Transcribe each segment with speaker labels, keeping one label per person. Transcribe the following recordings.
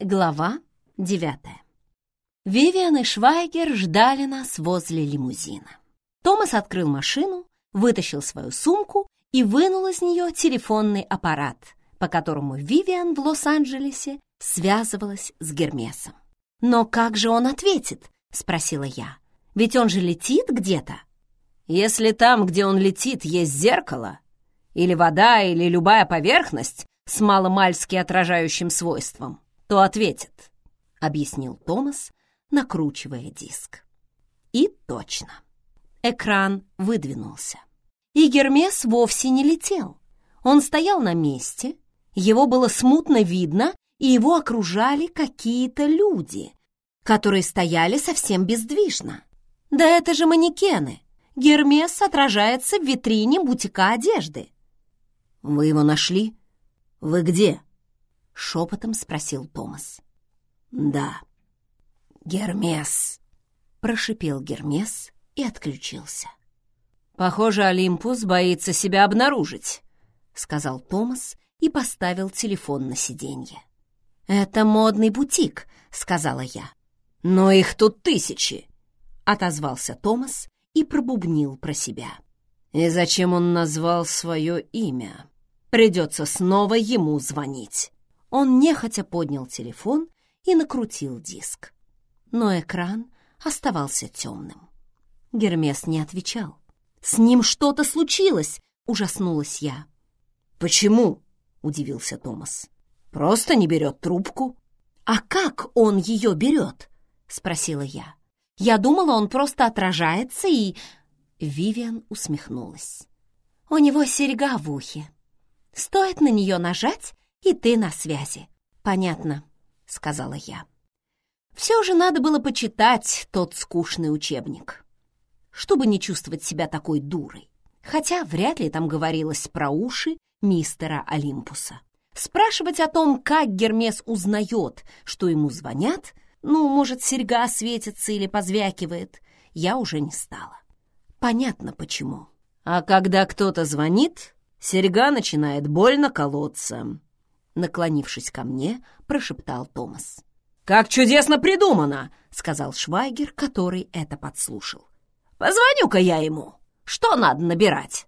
Speaker 1: Глава девятая. Вивиан и Швайгер ждали нас возле лимузина. Томас открыл машину, вытащил свою сумку и вынул из нее телефонный аппарат, по которому Вивиан в Лос-Анджелесе связывалась с Гермесом. «Но как же он ответит?» — спросила я. «Ведь он же летит где-то».
Speaker 2: «Если там, где он летит, есть зеркало, или вода, или любая поверхность с маломальски отражающим свойством, то ответит», — объяснил Томас, накручивая диск. И точно. Экран выдвинулся. И Гермес вовсе не летел. Он стоял на месте, его было смутно видно, и его окружали какие-то люди, которые стояли совсем бездвижно. Да это же манекены. Гермес отражается в витрине бутика одежды. «Вы его нашли? Вы где?»
Speaker 1: — шепотом спросил Томас.
Speaker 2: «Да».
Speaker 1: «Гермес!» — прошипел Гермес и отключился.
Speaker 2: «Похоже, Олимпус боится себя обнаружить», — сказал Томас и поставил телефон на сиденье.
Speaker 1: «Это модный бутик», — сказала я.
Speaker 2: «Но их тут тысячи», —
Speaker 1: отозвался Томас и пробубнил про себя.
Speaker 2: «И зачем он назвал свое имя? Придется снова ему звонить».
Speaker 1: Он нехотя поднял телефон и накрутил диск. Но экран оставался темным. Гермес не отвечал. «С ним что-то случилось!» — ужаснулась я.
Speaker 2: «Почему?» — удивился Томас. «Просто не берет трубку».
Speaker 1: «А как он ее берет?» — спросила я. «Я думала, он просто отражается и...» Вивиан усмехнулась. «У него серьга в ухе. Стоит на нее нажать, и ты на связи». «Понятно», — сказала я. Все же надо было почитать тот скучный учебник чтобы не чувствовать себя такой дурой. Хотя вряд ли там говорилось про уши мистера Олимпуса. Спрашивать о том, как Гермес узнает, что ему звонят, ну, может, серьга светится или позвякивает, я уже не стала. Понятно, почему.
Speaker 2: А когда кто-то звонит, серьга начинает больно колоться.
Speaker 1: Наклонившись ко мне, прошептал Томас.
Speaker 2: «Как чудесно придумано!» — сказал
Speaker 1: Швайгер, который это подслушал.
Speaker 2: Позвоню-ка я ему. Что надо набирать?»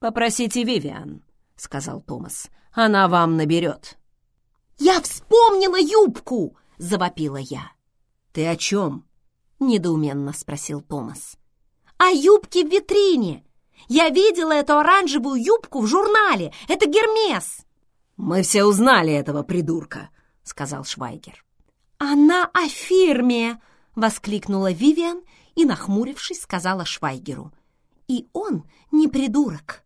Speaker 1: «Попросите Вивиан», — сказал Томас.
Speaker 2: «Она вам наберет».
Speaker 1: «Я вспомнила юбку!» — завопила я.
Speaker 2: «Ты о чем?»
Speaker 1: — недоуменно спросил Томас. «О юбке в витрине! Я видела эту оранжевую юбку в журнале! Это Гермес!»
Speaker 2: «Мы все узнали этого придурка», — сказал Швайгер.
Speaker 1: «Она о фирме!» — воскликнула Вивиан и, нахмурившись, сказала Швайгеру. «И он не придурок».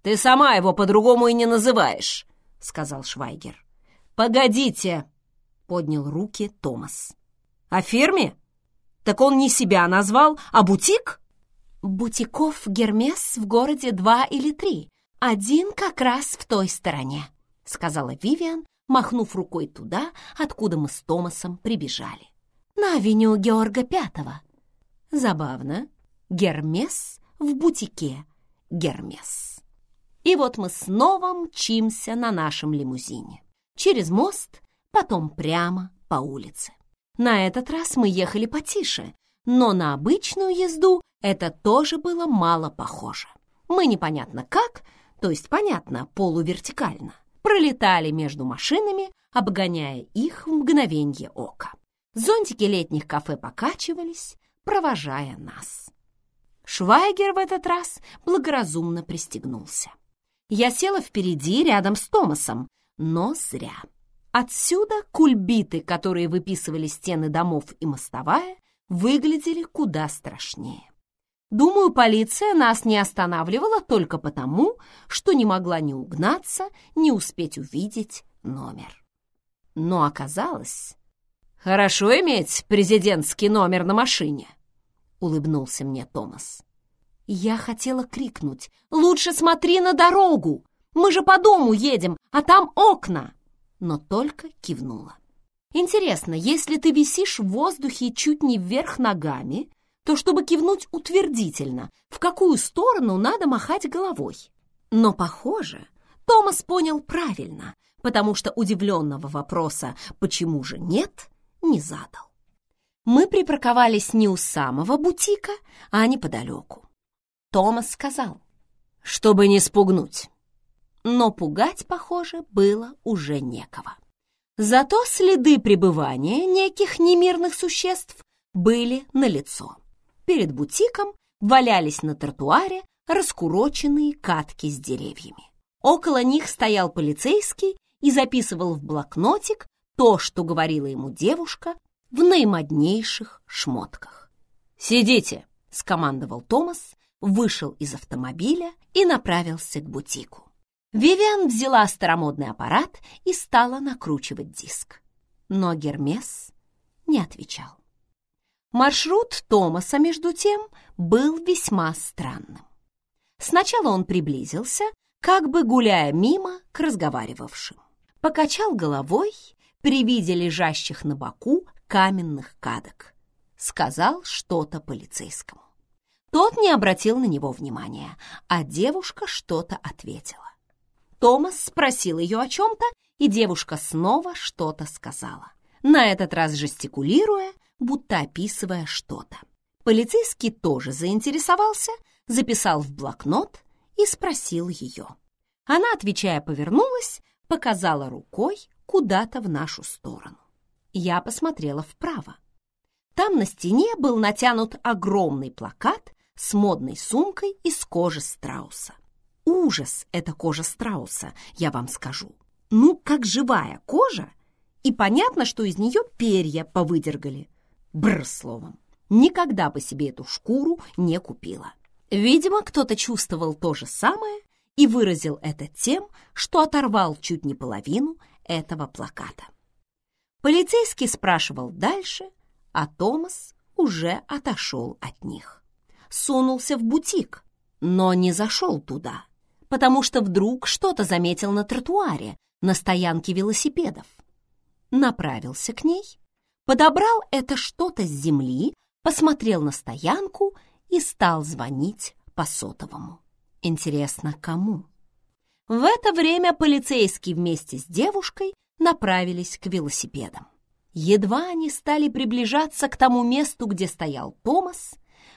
Speaker 2: «Ты сама его по-другому и не называешь», — сказал Швайгер.
Speaker 1: «Погодите», — поднял руки Томас.
Speaker 2: «О фирме? Так он не себя назвал, а бутик?»
Speaker 1: «Бутиков Гермес в городе два или три. Один как раз в той стороне», — сказала Вивиан, махнув рукой туда, откуда мы с Томасом прибежали. «На авеню Георга Пятого. Забавно. Гермес в бутике Гермес. И вот мы снова мчимся на нашем лимузине. Через мост, потом прямо по улице. На этот раз мы ехали потише, но на обычную езду это тоже было мало похоже. Мы непонятно как, то есть понятно, полувертикально, пролетали между машинами, обгоняя их в мгновенье ока. Зонтики летних кафе покачивались, провожая нас. Швайгер в этот раз благоразумно пристегнулся. Я села впереди, рядом с Томасом, но зря. Отсюда кульбиты, которые выписывали стены домов и мостовая, выглядели куда страшнее. Думаю, полиция нас не останавливала только потому, что не могла ни угнаться, ни успеть увидеть номер. Но оказалось...
Speaker 2: Хорошо иметь президентский номер на машине.
Speaker 1: — улыбнулся мне Томас. Я хотела крикнуть «Лучше смотри на дорогу! Мы же по дому едем, а там окна!» Но только кивнула. Интересно, если ты висишь в воздухе чуть не вверх ногами, то чтобы кивнуть утвердительно, в какую сторону надо махать головой? Но, похоже, Томас понял правильно, потому что удивленного вопроса «почему же нет?» не задал. Мы припарковались не у самого бутика, а неподалеку. Томас сказал, чтобы не спугнуть. Но пугать, похоже, было уже некого. Зато следы пребывания неких немирных существ были налицо. Перед бутиком валялись на тротуаре раскуроченные катки с деревьями. Около них стоял полицейский и записывал в блокнотик то, что говорила ему девушка в наимоднейших шмотках. «Сидите!» — скомандовал Томас, вышел из автомобиля и направился к бутику. Вивиан взяла старомодный аппарат и стала накручивать диск. Но Гермес не отвечал. Маршрут Томаса, между тем, был весьма странным. Сначала он приблизился, как бы гуляя мимо к разговаривавшим. Покачал головой при виде лежащих на боку каменных кадок. Сказал что-то полицейскому. Тот не обратил на него внимания, а девушка что-то ответила. Томас спросил ее о чем-то, и девушка снова что-то сказала. На этот раз жестикулируя, будто описывая что-то. Полицейский тоже заинтересовался, записал в блокнот и спросил ее. Она, отвечая, повернулась, показала рукой куда-то в нашу сторону. Я посмотрела вправо. Там на стене был натянут огромный плакат с модной сумкой из кожи страуса. Ужас эта кожа страуса, я вам скажу. Ну, как живая кожа, и понятно, что из нее перья повыдергали. Бр, словом, никогда бы себе эту шкуру не купила. Видимо, кто-то чувствовал то же самое и выразил это тем, что оторвал чуть не половину этого плаката. Полицейский спрашивал дальше, а Томас уже отошел от них. Сунулся в бутик, но не зашел туда, потому что вдруг что-то заметил на тротуаре, на стоянке велосипедов. Направился к ней, подобрал это что-то с земли, посмотрел на стоянку и стал звонить по сотовому. Интересно, кому? В это время полицейский вместе с девушкой направились к велосипедам. Едва они стали приближаться к тому месту, где стоял Томас,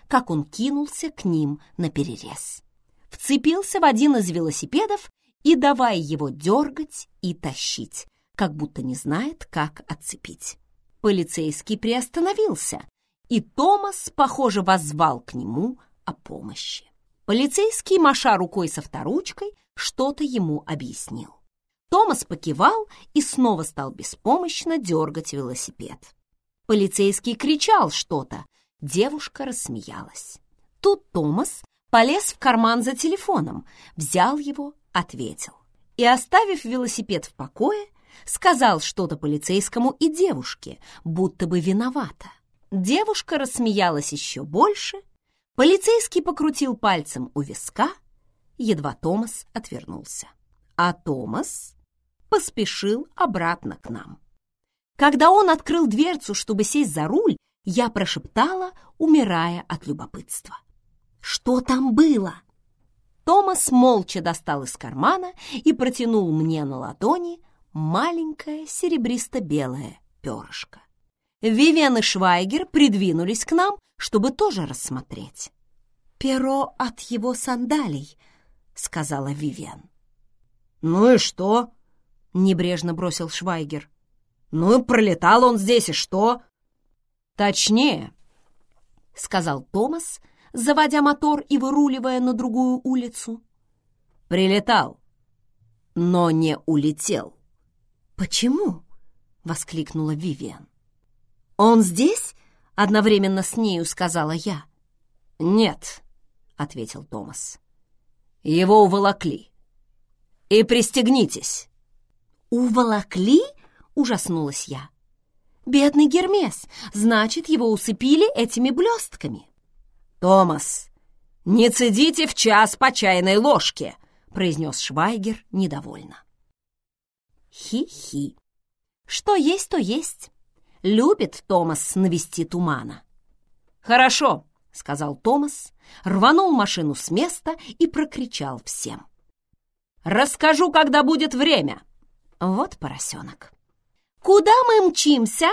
Speaker 1: как он кинулся к ним на перерез. Вцепился в один из велосипедов и давай его дергать и тащить, как будто не знает, как отцепить. Полицейский приостановился, и Томас, похоже, воззвал к нему о помощи. Полицейский, маша рукой со вторучкой, что-то ему объяснил. Томас покивал и снова стал беспомощно дергать велосипед. Полицейский кричал что-то, девушка рассмеялась. Тут Томас полез в карман за телефоном, взял его, ответил. И, оставив велосипед в покое, сказал что-то полицейскому и девушке, будто бы виновата. Девушка рассмеялась еще больше, полицейский покрутил пальцем у виска, едва Томас отвернулся. А Томас поспешил обратно к нам. Когда он открыл дверцу, чтобы сесть за руль, я прошептала, умирая от любопытства. «Что там было?» Томас молча достал из кармана и протянул мне на ладони маленькое серебристо-белое перышко. Вивен и Швайгер придвинулись к нам, чтобы тоже рассмотреть. «Перо от его сандалий», — сказала Вивен.
Speaker 3: «Ну и что?» — небрежно бросил Швайгер. «Ну и пролетал он здесь, и что?»
Speaker 1: «Точнее», — сказал Томас, заводя мотор и выруливая на другую улицу.
Speaker 3: «Прилетал, но не улетел».
Speaker 1: «Почему?» — воскликнула Вивиан. «Он здесь?» — одновременно с нею сказала я.
Speaker 3: «Нет», — ответил Томас. «Его уволокли. И пристегнитесь».
Speaker 1: «Уволокли?» — ужаснулась я. «Бедный Гермес! Значит, его усыпили этими блестками!»
Speaker 3: «Томас, не цедите в час по чайной ложке!» — произнес Швайгер недовольно.
Speaker 1: Хи-хи. Что есть, то есть. Любит Томас навести тумана.
Speaker 3: «Хорошо», — сказал Томас, рванул машину с места и прокричал всем. Расскажу, когда будет время!»
Speaker 1: Вот поросенок. «Куда мы мчимся?»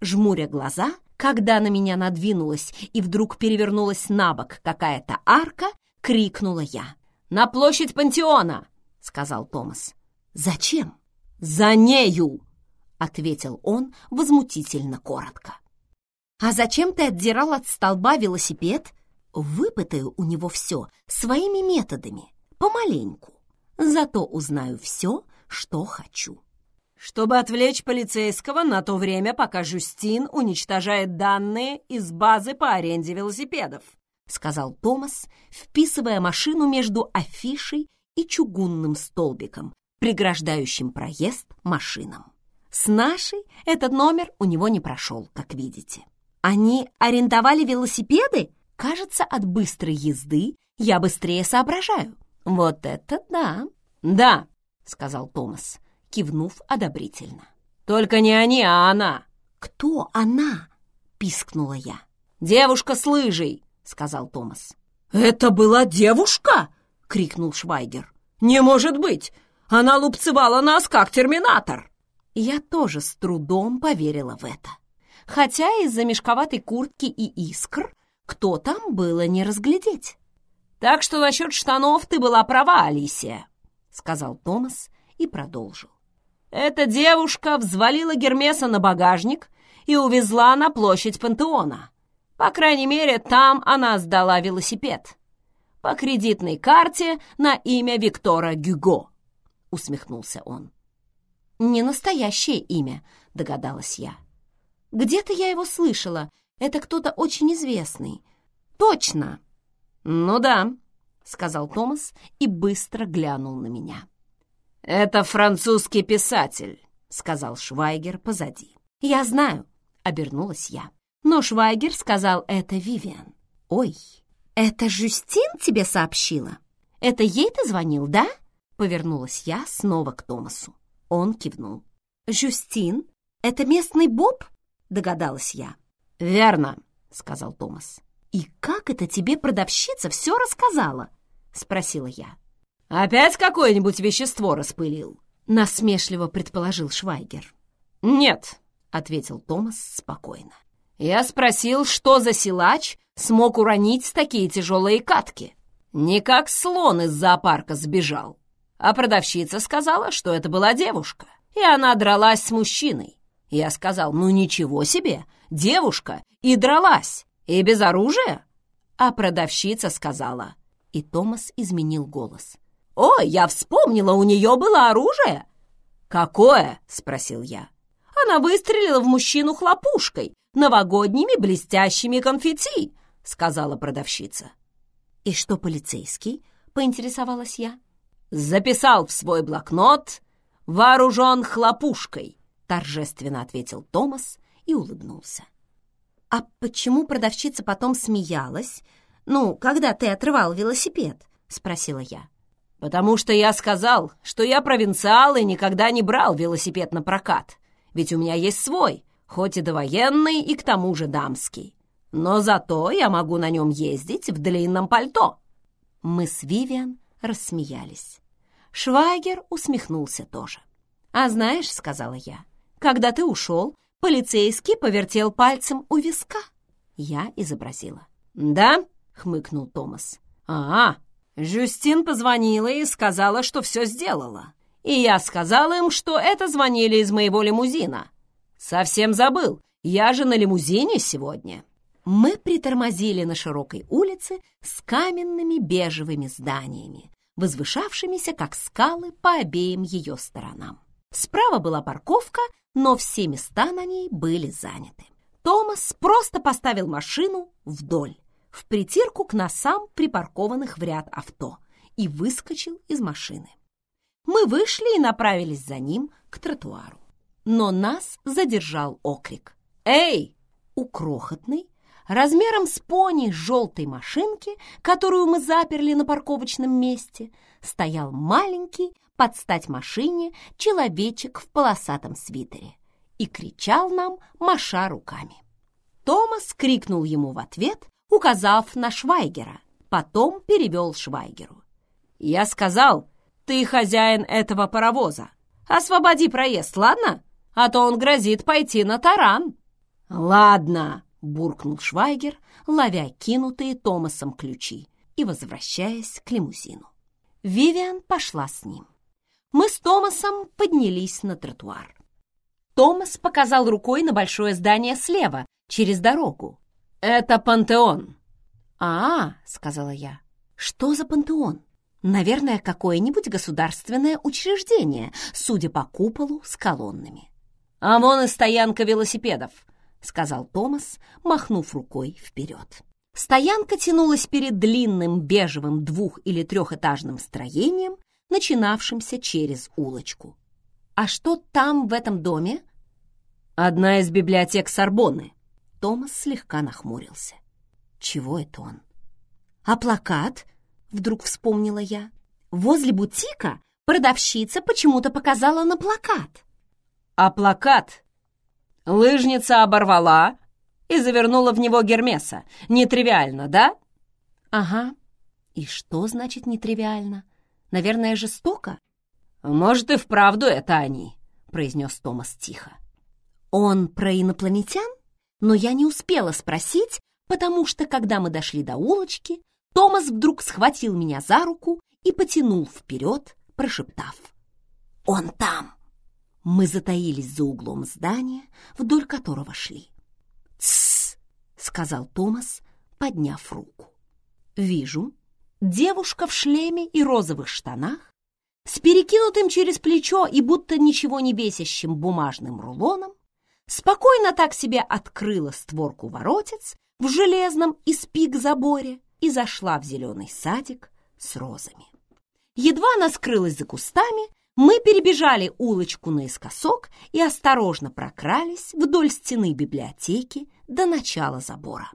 Speaker 1: Жмуря глаза, когда на меня надвинулась и вдруг перевернулась на бок какая-то арка, крикнула я.
Speaker 3: «На площадь Пантеона!» — сказал Томас.
Speaker 1: «Зачем?»
Speaker 3: «За нею!»
Speaker 1: — ответил он возмутительно коротко. «А зачем ты отдирал от столба велосипед?» «Выпытаю у него все своими методами, помаленьку. Зато узнаю все, что хочу».
Speaker 3: «Чтобы отвлечь полицейского на то время, пока Жюстин уничтожает данные из базы по аренде велосипедов»,
Speaker 1: сказал Томас, вписывая машину между афишей и чугунным столбиком, преграждающим проезд машинам. С нашей этот номер у него не прошел, как видите. Они арендовали велосипеды? Кажется, от быстрой езды я быстрее соображаю. Вот это да!
Speaker 3: Да, сказал Томас, кивнув одобрительно. Только не они, а она.
Speaker 1: Кто она? Пискнула я.
Speaker 3: Девушка с лыжей, сказал Томас.
Speaker 2: «Это была девушка?» — крикнул Швайгер. «Не может быть! Она лупцевала нас, как терминатор!»
Speaker 1: Я тоже с трудом поверила в это. Хотя из-за мешковатой куртки и искр кто там было не разглядеть.
Speaker 3: «Так что насчет штанов ты была права, Алисия», — сказал Томас и продолжил. «Эта девушка взвалила Гермеса на багажник и увезла на площадь Пантеона. По крайней мере, там она сдала велосипед. По кредитной карте на имя Виктора Гюго», — усмехнулся он.
Speaker 1: «Не настоящее имя», — догадалась я. «Где-то я его слышала. Это кто-то очень известный. Точно!»
Speaker 3: «Ну да», — сказал Томас и быстро глянул на меня. «Это французский писатель», — сказал Швайгер позади.
Speaker 1: «Я знаю», — обернулась я. Но Швайгер сказал это Вивиан. «Ой, это Жюстин тебе сообщила? Это ей ты звонил, да?» Повернулась я снова к Томасу. Он кивнул. «Жюстин? Это местный Боб?» Догадалась я.
Speaker 3: «Верно», — сказал Томас.
Speaker 1: «И как это тебе продавщица все рассказала?» — спросила я.
Speaker 3: «Опять какое-нибудь вещество распылил?»
Speaker 1: — насмешливо предположил Швайгер.
Speaker 3: «Нет», — ответил Томас спокойно. «Я спросил, что за силач смог уронить такие тяжелые катки. Не как слон из зоопарка сбежал. А продавщица сказала, что это была девушка, и она дралась с мужчиной. Я сказал, ну ничего себе, девушка, и дралась, и без оружия. А продавщица сказала, и Томас изменил голос. «О, я вспомнила, у нее было оружие!» «Какое?» — спросил я. «Она выстрелила в мужчину хлопушкой, новогодними блестящими конфетти», — сказала продавщица.
Speaker 1: «И что полицейский?» — поинтересовалась я.
Speaker 3: «Записал в свой блокнот, вооружен хлопушкой», — торжественно ответил Томас и улыбнулся.
Speaker 1: «А почему продавщица потом смеялась? Ну, когда ты отрывал велосипед?» — спросила я.
Speaker 3: «Потому что я сказал, что я провинциал и никогда не брал велосипед на прокат. Ведь у меня есть свой, хоть и довоенный, и к тому же дамский. Но зато я могу на нем ездить в длинном пальто».
Speaker 1: Мы с Вивиан рассмеялись. Швайгер усмехнулся тоже. «А знаешь, — сказала я, — когда ты ушел, полицейский повертел пальцем у виска». Я изобразила.
Speaker 3: «Да?» — хмыкнул Томас. «А, Жюстин позвонила и сказала, что все сделала. И я сказала им, что это звонили из моего лимузина. Совсем забыл, я же на лимузине сегодня».
Speaker 1: Мы притормозили на широкой улице с каменными бежевыми зданиями, возвышавшимися, как скалы, по обеим ее сторонам. Справа была парковка, но все места на ней были заняты. Томас просто поставил машину вдоль, в притирку к носам припаркованных в ряд авто, и выскочил из машины. Мы вышли и направились за ним к тротуару. Но нас задержал окрик. «Эй!» У крохотной, размером с пони желтой машинки, которую мы заперли на парковочном месте, стоял маленький, под стать машине, человечек в полосатом свитере и кричал нам, маша руками. Томас крикнул ему в ответ, указав на Швайгера, потом перевел Швайгеру.
Speaker 3: «Я сказал, Ты хозяин этого паровоза. Освободи проезд, ладно? А то он грозит пойти на таран».
Speaker 1: «Ладно», — буркнул Швайгер, ловя кинутые Томасом ключи и возвращаясь к лимузину. Вивиан пошла с ним. Мы с Томасом поднялись на тротуар. Томас показал рукой на большое здание слева, через дорогу.
Speaker 3: «Это пантеон».
Speaker 1: «А, — сказала я, — что за пантеон? Наверное, какое-нибудь государственное учреждение, судя по куполу с колоннами».
Speaker 3: «А вон и стоянка велосипедов», —
Speaker 1: сказал Томас, махнув рукой вперед. Стоянка тянулась перед длинным бежевым двух- или трехэтажным строением, начинавшимся через улочку. «А что там, в этом доме?»
Speaker 3: «Одна из библиотек Сорбонны».
Speaker 1: Томас слегка нахмурился. «Чего это он?» «А плакат?» — вдруг вспомнила я. «Возле бутика продавщица почему-то показала на плакат».
Speaker 3: «А плакат лыжница оборвала и завернула в него Гермеса. Нетривиально, да?»
Speaker 1: «Ага. И что значит нетривиально? Наверное, жестоко?»
Speaker 3: «Может, и вправду это они», — произнес Томас тихо.
Speaker 1: «Он про инопланетян?» Но я не успела спросить, потому что, когда мы дошли до улочки, Томас вдруг схватил меня за руку и потянул вперед, прошептав. «Он там!» Мы затаились за углом здания, вдоль которого шли. «Тссс!» — сказал Томас, подняв руку. «Вижу, девушка в шлеме и розовых штанах с перекинутым через плечо и будто ничего не весящим бумажным рулоном, спокойно так себе открыла створку воротец в железном и спик заборе и зашла в зеленый садик с розами. Едва она скрылась за кустами, мы перебежали улочку наискосок и осторожно прокрались вдоль стены библиотеки до начала забора.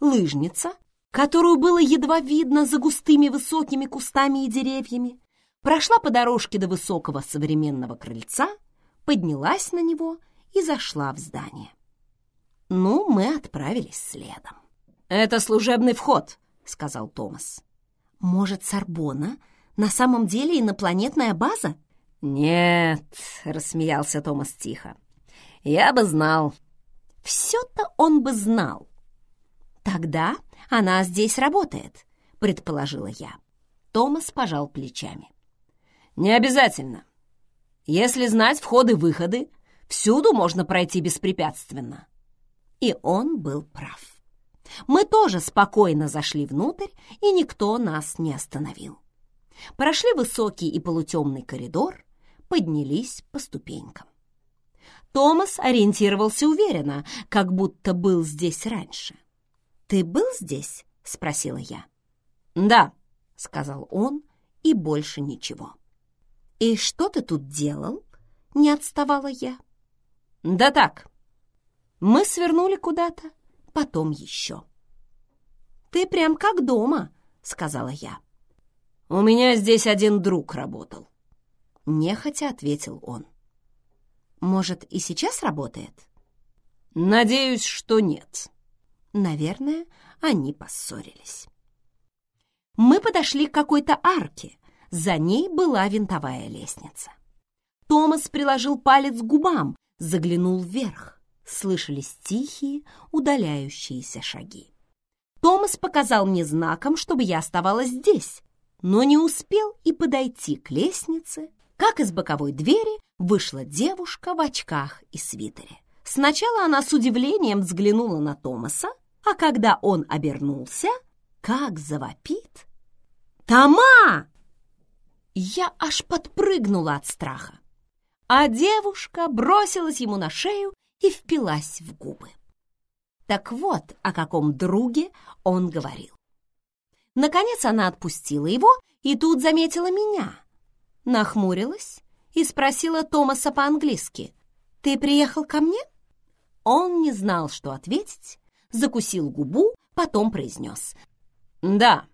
Speaker 1: Лыжница, которую было едва видно за густыми высокими кустами и деревьями, прошла по дорожке до высокого современного крыльца, поднялась на него и зашла в здание. Ну, мы отправились следом.
Speaker 3: «Это служебный вход», — сказал Томас.
Speaker 1: «Может, Сорбона на самом деле инопланетная база?»
Speaker 3: «Нет», — рассмеялся Томас тихо. «Я бы знал».
Speaker 1: «Все-то он бы знал». «Тогда она здесь работает», — предположила я. Томас пожал плечами.
Speaker 3: Не обязательно. Если знать входы-выходы, всюду можно пройти беспрепятственно.
Speaker 1: И он был прав. Мы тоже спокойно зашли внутрь, и никто нас не остановил. Прошли высокий и полутемный коридор, поднялись по ступенькам. Томас ориентировался уверенно, как будто был здесь раньше. «Ты был здесь?» — спросила я.
Speaker 3: «Да», —
Speaker 1: сказал он, и больше ничего. «И что ты тут делал?» — не отставала я.
Speaker 3: «Да так».
Speaker 1: Мы свернули куда-то, потом еще. «Ты прям как дома», — сказала я.
Speaker 3: «У меня здесь один друг работал», —
Speaker 1: нехотя ответил он. «Может, и сейчас работает?»
Speaker 3: «Надеюсь, что нет».
Speaker 1: Наверное, они поссорились. Мы подошли к какой-то арке, за ней была винтовая лестница. Томас приложил палец к губам, заглянул вверх. Слышались тихие, удаляющиеся шаги. Томас показал мне знаком, чтобы я оставалась здесь, но не успел и подойти к лестнице, как из боковой двери вышла девушка в очках и свитере. Сначала она с удивлением взглянула на Томаса, а когда он обернулся, как завопит. «Тома!» Я аж подпрыгнула от страха. А девушка бросилась ему на шею и впилась в губы. Так вот, о каком друге он говорил. Наконец она отпустила его и тут заметила меня. Нахмурилась и спросила Томаса по-английски. «Ты приехал ко мне?» Он не знал, что ответить, закусил губу, потом произнес.
Speaker 3: «Да,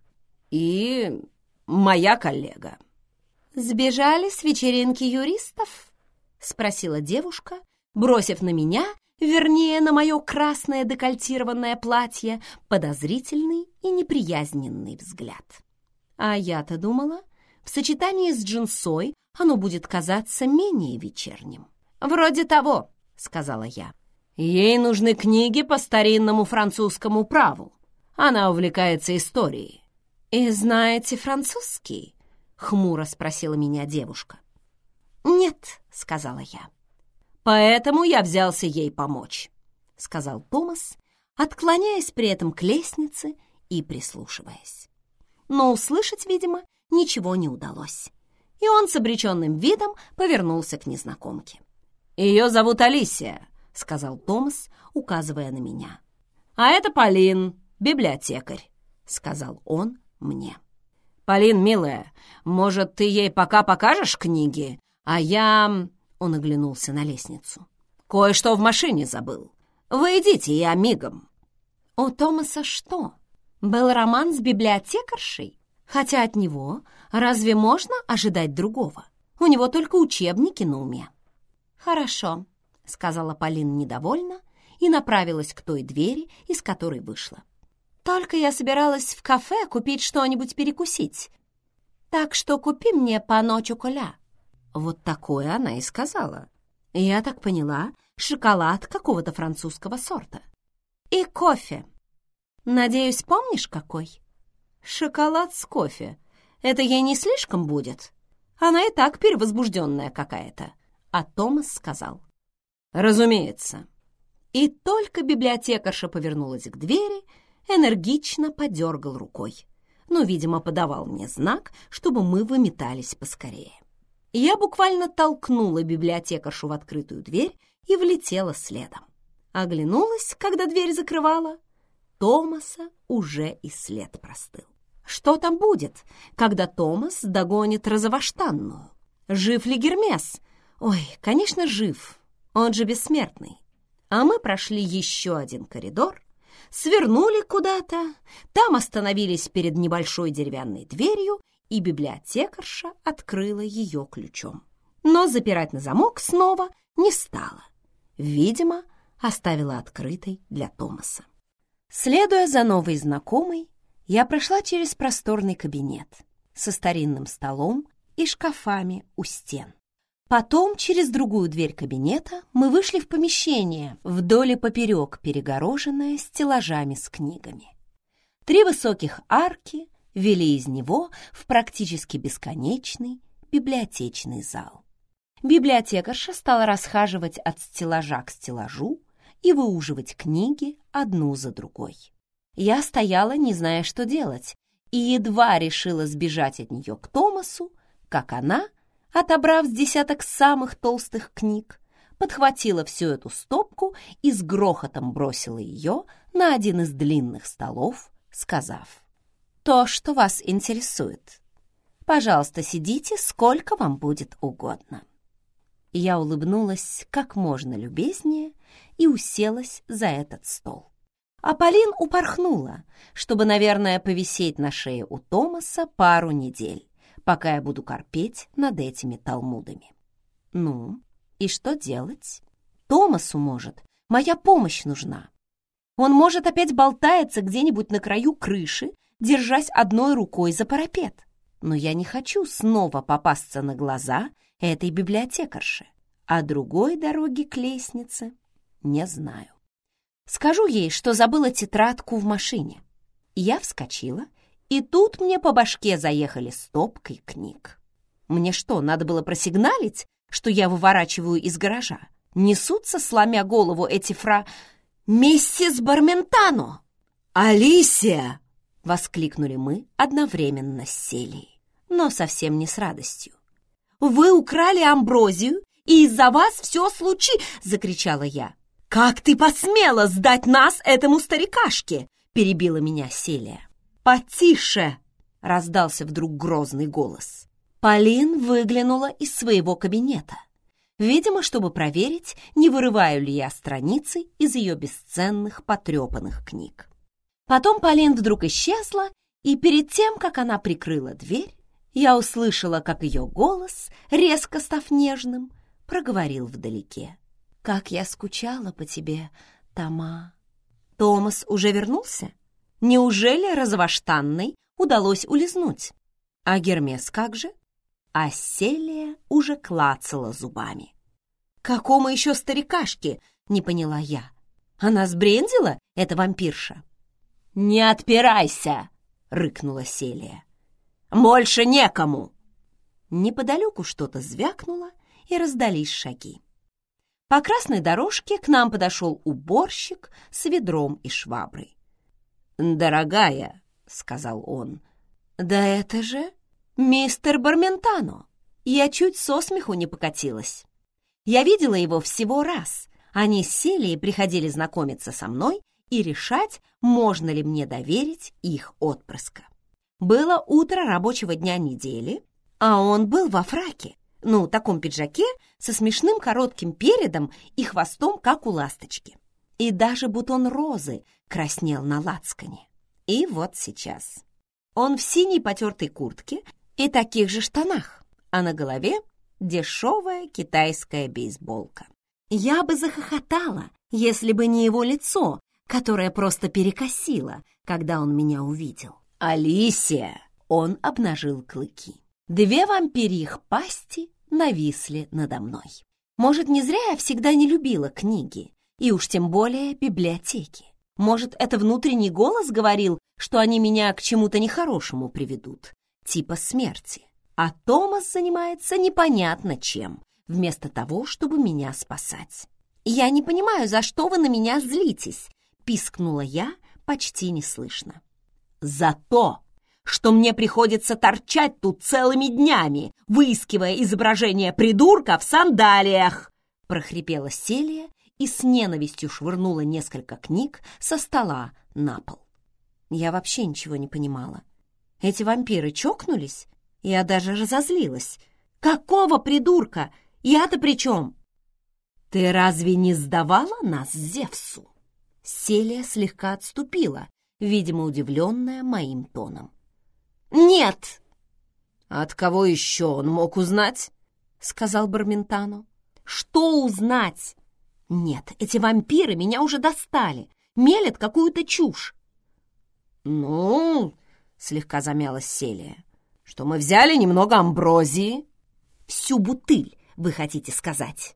Speaker 3: и моя коллега».
Speaker 1: «Сбежали с вечеринки юристов?» — спросила девушка, бросив на меня, вернее, на мое красное декольтированное платье, подозрительный и неприязненный взгляд. А я-то думала, В сочетании с джинсой оно будет казаться менее вечерним. «Вроде того», — сказала я.
Speaker 3: «Ей нужны книги по старинному французскому праву. Она увлекается историей».
Speaker 1: «И знаете французский?» — хмуро спросила меня девушка. «Нет», — сказала я.
Speaker 3: «Поэтому я взялся ей помочь», —
Speaker 1: сказал Томас, отклоняясь при этом к лестнице и прислушиваясь. Но услышать, видимо, ничего не удалось, и он с обреченным видом повернулся к незнакомке.
Speaker 3: «Ее зовут Алисия», — сказал Томас, указывая на меня. «А это Полин, библиотекарь», — сказал он мне. «Полин, милая, может, ты ей пока покажешь книги, а я...» Он оглянулся на лестницу. «Кое-что в машине забыл. Вы идите, я мигом».
Speaker 1: «У Томаса что, был роман с библиотекаршей? Хотя от него разве можно ожидать другого? У него только учебники на уме». «Хорошо», — сказала Полина недовольно и направилась к той двери, из которой вышла. «Только я собиралась в кафе купить что-нибудь перекусить. Так что купи мне по ночу коля».
Speaker 3: Вот такое она и сказала. Я так поняла, шоколад какого-то французского сорта.
Speaker 1: И кофе. Надеюсь, помнишь, какой?
Speaker 3: Шоколад с кофе. Это ей не слишком будет? Она и так перевозбужденная какая-то. А Томас сказал. Разумеется. И только библиотекарша повернулась к двери, энергично подергал рукой. Но, видимо, подавал мне знак, чтобы мы выметались поскорее. Я буквально толкнула библиотекаршу в открытую дверь и влетела следом. Оглянулась, когда дверь закрывала. Томаса уже и след простыл. Что там будет, когда Томас догонит розовоштанную? Жив ли Гермес? Ой, конечно, жив. Он же бессмертный. А мы прошли еще один коридор, свернули куда-то, там остановились перед небольшой деревянной дверью и библиотекарша открыла ее ключом. Но запирать на замок снова не стала. Видимо, оставила открытой для Томаса. Следуя за новой знакомой, я прошла через просторный кабинет со старинным столом и шкафами у стен. Потом через другую дверь кабинета мы вышли в помещение, вдоль и поперек перегороженное стеллажами с книгами. Три высоких арки вели из него в практически бесконечный библиотечный зал. Библиотекарша стала расхаживать от стеллажа к стеллажу и выуживать книги одну за другой. Я стояла, не зная, что делать, и едва решила сбежать от нее к Томасу, как она, отобрав с десяток самых толстых книг, подхватила всю эту стопку и с грохотом бросила ее на один из длинных столов, сказав то, что вас интересует. Пожалуйста, сидите, сколько вам будет угодно». Я улыбнулась как можно любезнее и уселась за этот стол. А Полин упорхнула, чтобы, наверное, повисеть на шее у Томаса пару недель, пока я буду корпеть над этими талмудами. Ну, и что делать? Томасу, может, моя помощь нужна. Он, может, опять болтается где-нибудь на краю крыши держась одной рукой за парапет. Но я не хочу снова попасться на глаза этой библиотекарши, а другой дороги к лестнице не знаю. Скажу ей, что забыла тетрадку в машине. Я вскочила, и тут мне по башке заехали стопкой книг. Мне что, надо было просигналить, что я выворачиваю из гаража? Несутся, сломя голову, эти фра... «Миссис Барментано!» «Алисия!» — воскликнули мы одновременно с Селией, но совсем не с радостью. «Вы украли амброзию, и из-за вас все случи!» — закричала я. «Как ты посмела сдать нас этому старикашке?» — перебила меня Селия. «Потише!» — раздался вдруг грозный голос. Полин выглянула из своего кабинета. Видимо, чтобы проверить, не вырываю ли я страницы из ее бесценных потрепанных книг. Потом Полин вдруг исчезла, и перед тем, как она прикрыла дверь, я услышала, как ее голос, резко став нежным, проговорил вдалеке. «Как я скучала по тебе, Тома!» Томас уже вернулся? Неужели развоштанной удалось улизнуть?
Speaker 2: А Гермес как же? А Селия уже клацала зубами. «Какому еще старикашке?» — не поняла я. «Она сбрендила, эта вампирша?» «Не отпирайся!» — рыкнула Селия. «Больше некому!» Неподалеку что-то звякнуло, и раздались шаги. По красной дорожке к нам подошел уборщик с ведром и шваброй. «Дорогая», — сказал он, — «да это же мистер Барментано!» Я чуть со смеху не покатилась. Я видела его всего раз. Они сели и приходили знакомиться со мной и решать, можно ли мне доверить их отпрыска. Было утро рабочего дня недели, а он был во фраке, ну, таком пиджаке со смешным коротким передом и хвостом, как у ласточки. И даже бутон розы краснел на лацкане. И вот сейчас. Он в синей потертой куртке и таких же штанах, а на голове дешевая китайская бейсболка. Я бы захохотала, если бы не его лицо, которое просто перекосило, когда он меня увидел. «Алисия!» — он обнажил клыки. Две вампирьих пасти нависли надо мной. Может, не зря я всегда не любила книги, и уж тем более библиотеки. Может, это внутренний голос говорил, что они меня к чему-то нехорошему приведут, типа смерти. А Томас занимается непонятно чем, вместо того, чтобы меня спасать. «Я не понимаю, за что вы на меня злитесь», — пискнула я почти неслышно. «За то, что мне приходится торчать тут целыми днями, выискивая изображение придурка в сандалиях!» прохрипела Селия и с ненавистью швырнула несколько книг со стола на пол. Я вообще ничего не понимала. Эти вампиры чокнулись? Я даже разозлилась. «Какого придурка? Я-то при чем?» «Ты разве не сдавала нас Зевсу?» Селия слегка отступила, видимо, удивленная моим тоном. «Нет!» «От кого еще он мог узнать?» — сказал Барментану. «Что узнать?» «Нет, эти вампиры меня уже достали, мелят какую-то чушь». «Ну...» — слегка замялась Селия. «Что мы взяли немного амброзии?» «Всю бутыль, вы хотите сказать?»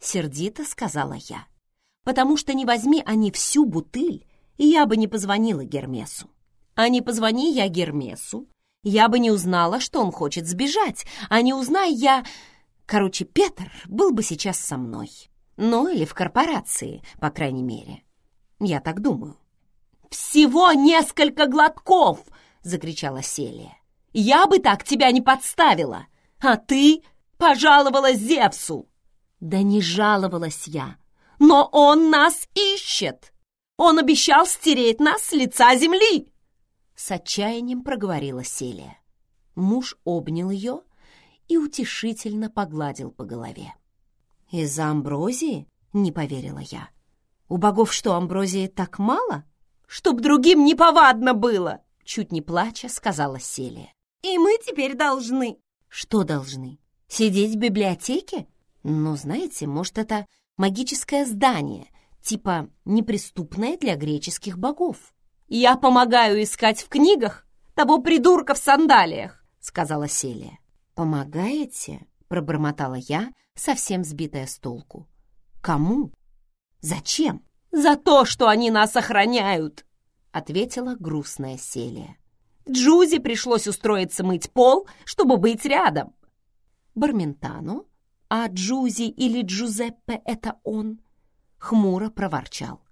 Speaker 2: Сердито сказала я. «Потому что не возьми они всю бутыль, я бы не позвонила Гермесу. А не позвони я Гермесу, я бы не узнала, что он хочет сбежать, а не узнай я... Короче, Петр был бы сейчас со мной. Ну, или в корпорации, по крайней мере. Я так думаю. «Всего несколько глотков!» — закричала Селия. «Я бы так тебя не подставила! А ты пожаловалась Зевсу!» «Да не жаловалась я, но он нас ищет! Он обещал стереть нас с лица земли!» С отчаянием проговорила Селия. Муж обнял ее и утешительно погладил по голове. «Из-за амброзии?» — не поверила я. «У богов что, амброзии так мало?» «Чтоб другим неповадно было!» — чуть не плача сказала Селия. «И мы теперь должны...» «Что должны? Сидеть в библиотеке? Ну, знаете, может, это магическое здание, типа неприступное для греческих богов. «Я помогаю искать в книгах того придурка в сандалиях», — сказала Селия. «Помогаете?» — пробормотала я, совсем сбитая с толку. «Кому? Зачем?» «За то, что они нас охраняют!» — ответила грустная Селия. «Джузи пришлось устроиться мыть пол, чтобы быть рядом». Барментану, а Джузи или Джузеппе — это он, хмуро проворчал.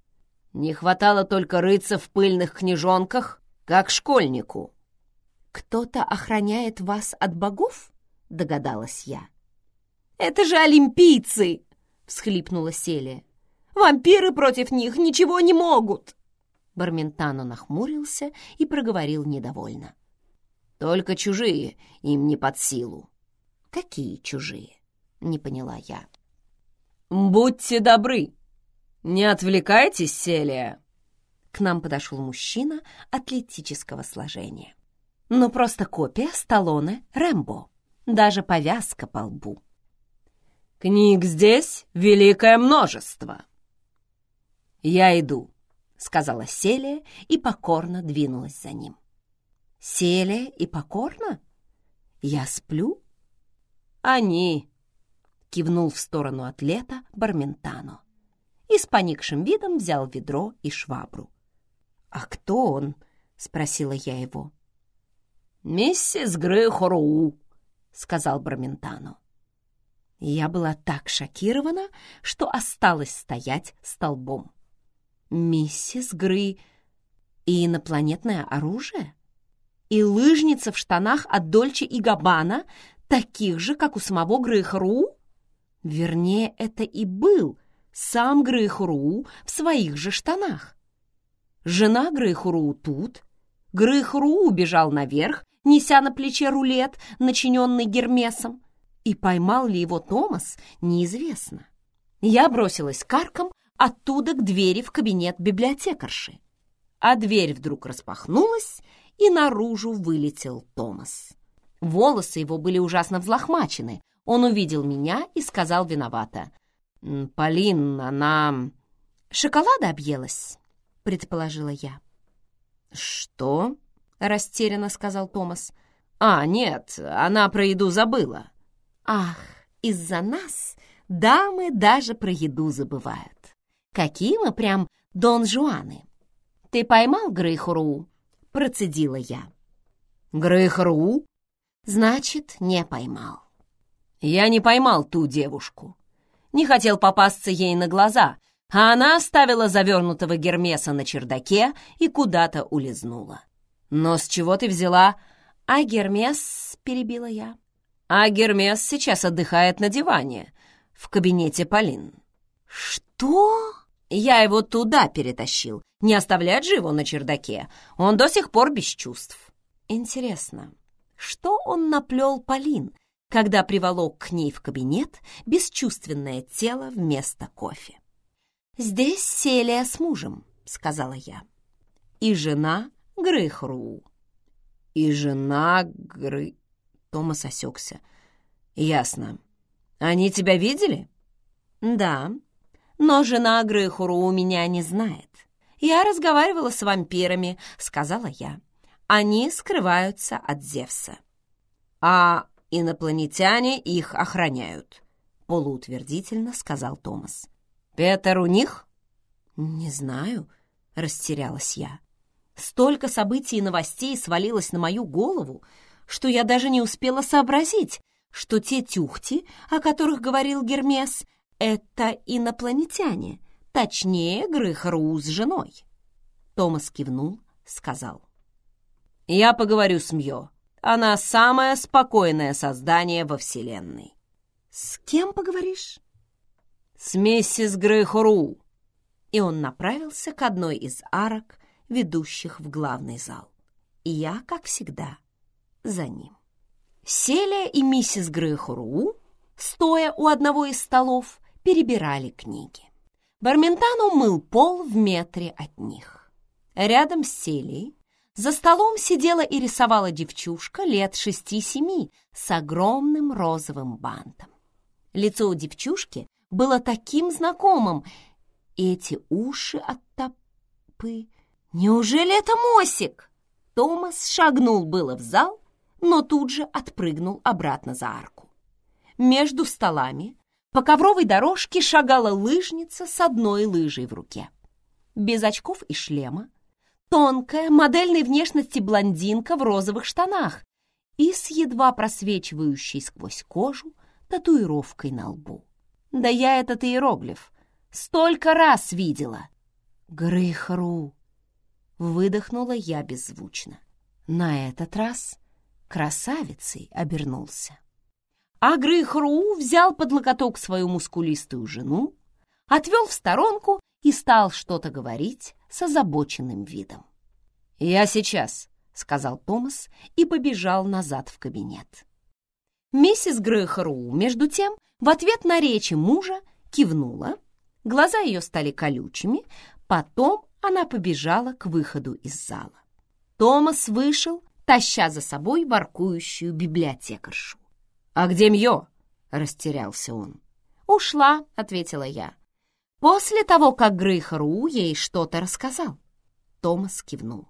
Speaker 2: Не хватало только рыться в пыльных книжонках, как школьнику. «Кто-то охраняет вас от богов?» — догадалась я. «Это же олимпийцы!» — всхлипнула Селия. «Вампиры против них ничего не могут!» Барментано нахмурился и проговорил недовольно. «Только чужие им не под силу». «Какие чужие?» — не поняла я. «Будьте добры!» «Не отвлекайтесь, Селия!» К нам подошел мужчина атлетического сложения. Ну, просто копия Сталлоне Рэмбо. Даже повязка по лбу. «Книг здесь великое множество!» «Я иду», — сказала Селия и покорно двинулась за ним. «Селия и покорно?» Я сплю? Они, кивнул в сторону атлета Барментано и с поникшим видом взял ведро и швабру. «А кто он?» — спросила я его. «Миссис Грейхороу», — сказал Барментано. Я была так шокирована, что осталась стоять столбом. «Миссис Гры и инопланетное оружие? И лыжница в штанах от Дольче и Габбана, таких же, как у самого Грейхору?» Вернее, это и был сам Грейхуру в своих же штанах. Жена Грейхуру тут. Грейхуру убежал наверх, неся на плече рулет, начиненный Гермесом. И поймал ли его Томас, неизвестно. Я бросилась к аркам, оттуда к двери в кабинет библиотекарши. А дверь вдруг распахнулась, и наружу вылетел Томас. Волосы его были ужасно взлохмачены, он увидел меня и сказал виновато. «Полин, она...» «Шоколада объелась», — предположила я. «Что?» — растерянно сказал Томас. «А, нет, она про еду забыла». «Ах, из-за нас дамы даже про еду забывают. Какие мы прям Дон Жуаны. Ты поймал Грейхуру?» — процедила я.
Speaker 3: «Грейхуру?»
Speaker 2: «Значит, не поймал».
Speaker 3: Я не поймал ту девушку. Не хотел попасться ей на глаза, а она оставила завернутого Гермеса на чердаке и куда-то улизнула. Но с чего ты взяла?
Speaker 2: А Гермес, перебила я.
Speaker 3: А Гермес сейчас отдыхает на диване в кабинете Полин.
Speaker 2: Что?
Speaker 3: Я его туда перетащил. Не оставлять же его на чердаке. Он до сих пор без чувств.
Speaker 2: Интересно, что он наплел Полин, когда приволок к ней в кабинет бесчувственное тело вместо кофе. «Здесь Селия с мужем», — сказала я. «И жена Грыхру».
Speaker 3: «И жена Гры...» Томас осекся. «Ясно. Они тебя видели?»
Speaker 2: «Да, но жена Грыхуру у меня не знает. Я разговаривала с вампирами», — сказала я. «Они скрываются от Зевса».
Speaker 3: «А Инопланетяне их охраняют», — полуутвердительно сказал Томас. «Петер у них?»
Speaker 2: «Не знаю», — растерялась я. Столько событий и новостей свалилось на мою голову, что я даже не успела сообразить, что те тюхти, о которых говорил Гермес, это инопланетяне, точнее, Грыхару с женой. Томас кивнул, сказал.
Speaker 3: «Я поговорю с Мьё. Она самое спокойное создание во Вселенной.
Speaker 2: «С кем поговоришь?»
Speaker 3: «С миссис Грейхору».
Speaker 2: И он направился к одной из арок, ведущих в главный зал. И я, как всегда, за ним. Селия и миссис Грейхору, стоя у одного из столов, перебирали книги. Барментан мыл пол в метре от них. Рядом с Селией за столом сидела и рисовала девчушка лет шести-семи с огромным розовым бантом. Лицо у девчушки было таким знакомым. Эти уши от топы... Неужели это Мосик? Томас шагнул было в зал, но тут же отпрыгнул обратно за арку. Между столами по ковровой дорожке шагала лыжница с одной лыжей в руке. Без очков и шлема, Тонкая, модельной внешности блондинка в розовых штанах и с едва просвечивающей сквозь кожу татуировкой на лбу. Да я этот иероглиф столько раз видела. Грыхру! Выдохнула я беззвучно. На этот раз красавицей обернулся. А Грыхру взял под локоток свою мускулистую жену, отвел в сторонку и стал что-то говорить с озабоченным видом.
Speaker 3: «Я сейчас», — сказал Томас и побежал назад в кабинет.
Speaker 2: Миссис Грэхэроу, между тем, в ответ на речи мужа кивнула, глаза ее стали колючими, потом она побежала к выходу из зала. Томас вышел, таща за собой воркующую библиотекаршу.
Speaker 3: «А где Мьё?» — растерялся он.
Speaker 2: «Ушла», — ответила я. После того, как Грейхару ей что-то рассказал. Томас кивнул.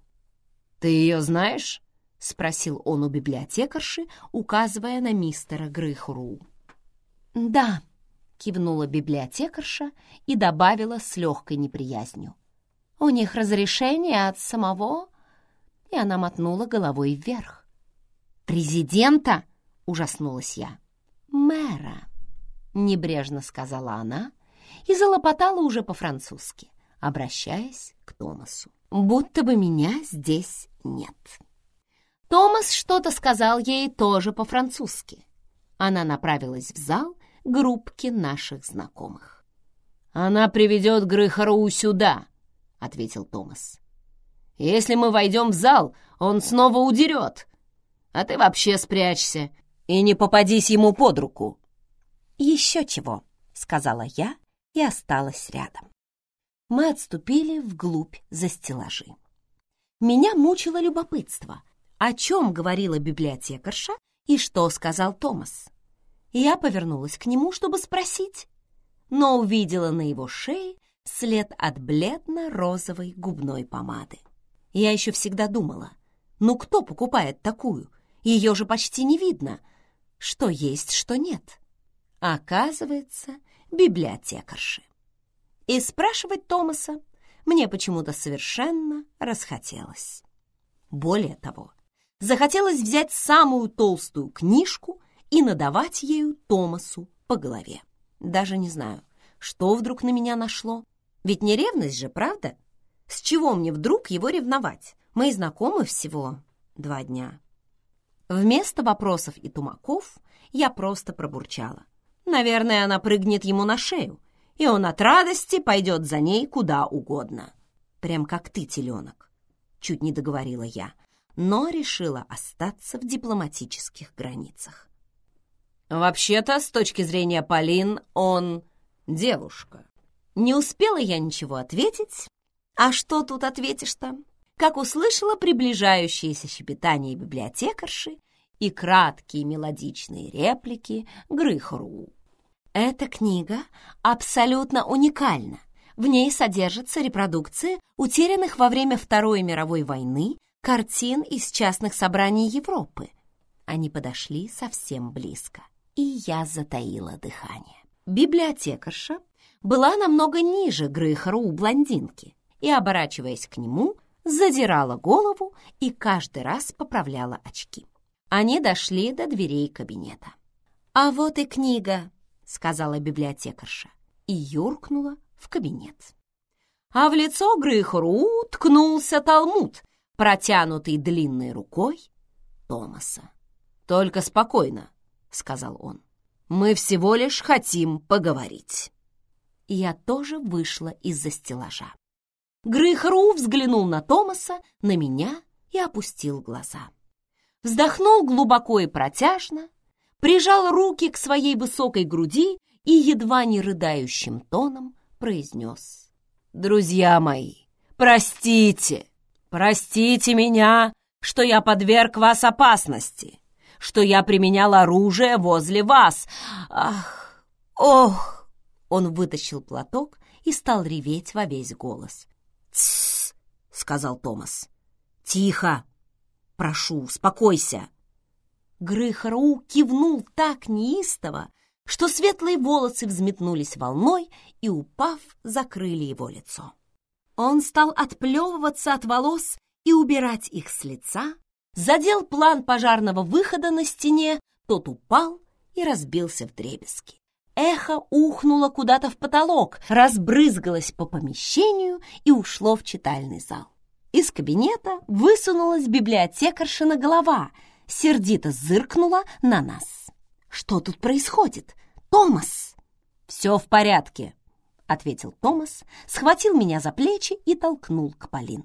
Speaker 3: «Ты ее знаешь?»
Speaker 1: — спросил он у библиотекарши, указывая на мистера Грыхру. «Да», — кивнула библиотекарша и добавила с легкой неприязнью. «У них разрешение от самого...» И она мотнула головой вверх. «Президента?» — ужаснулась я. «Мэра», — небрежно сказала она и залопотала уже по-французски, обращаясь к Томасу. «Будто бы меня здесь нет». Томас что-то сказал ей тоже по-французски. Она направилась в зал группки наших знакомых.
Speaker 3: «Она приведет Грыхароу сюда», — ответил Томас. «Если мы войдем в зал, он снова удерет. А ты вообще спрячься и не попадись ему под руку».
Speaker 1: «Еще чего», — сказала я и осталась рядом. Мы отступили вглубь за стеллажи. Меня мучило любопытство, о чем говорила библиотекарша и что сказал Томас. Я повернулась к нему, чтобы спросить, но увидела на его шее след от бледно-розовой губной помады. Я еще всегда думала, ну кто покупает такую? Ее же почти не видно. Что есть, что нет. Оказывается, библиотекарши. И спрашивать Томаса мне почему-то совершенно расхотелось. Более того, захотелось взять самую толстую книжку и надавать ею Томасу по голове. Даже не знаю, что вдруг на меня нашло. Ведь не ревность же, правда? С чего мне вдруг его ревновать? Мы знакомы всего два дня. Вместо вопросов и тумаков я просто пробурчала. Наверное, она прыгнет ему на шею, и он от радости пойдет за ней куда угодно. Прям как ты, теленок. Чуть не договорила я, но решила остаться в дипломатических границах.
Speaker 3: Вообще-то, с точки зрения Полин, он девушка.
Speaker 1: Не успела я ничего ответить. А что тут ответишь-то? Как услышала приближающееся щебетание библиотекарши и краткие мелодичные реплики Грыхру. Эта книга абсолютно уникальна. В ней содержится репродукция утерянных во время Второй мировой войны картин из частных собраний Европы. Они подошли совсем близко, и я затаила дыхание. Библиотекарша была намного ниже Грыхара у блондинки и, оборачиваясь к нему, задирала голову и каждый раз поправляла очки. Они дошли до дверей кабинета. «А вот и книга», — сказала библиотекарша, и юркнула в кабинет. А в лицо Грыхару ткнулся талмуд, протянутый длинной рукой Томаса.
Speaker 3: «Только спокойно», — сказал он. «Мы всего лишь хотим поговорить».
Speaker 1: Я тоже вышла из-за стеллажа. Грыхру взглянул на Томаса, на меня и опустил глаза. Вздохнул глубоко и протяжно, прижал руки к своей высокой груди и едва не рыдающим тоном произнес.
Speaker 3: «Друзья мои, простите!» Простите меня, что я подверг вас опасности, что я применял оружие возле вас. Ах, ох!»
Speaker 1: Он вытащил платок и стал реветь во весь голос.
Speaker 3: «Тссс!» — сказал Томас. «Тихо! Прошу, успокойся!»
Speaker 1: Грыхару кивнул так неистово, что светлые волосы взметнулись волной и, упав, закрыли его лицо. Он стал отплевываться от волос и убирать их с лица, задел план пожарного выхода на стене, тот упал и разбился в дребезги. Эхо ухнуло куда-то в потолок, разбрызгалось по помещению и ушло в читальный зал. Из кабинета высунулась библиотекаршина голова, сердито зыркнула на нас. «Что тут происходит? Томас!»
Speaker 3: «Все в порядке», ответил Томас, схватил меня за плечи и толкнул к Полин.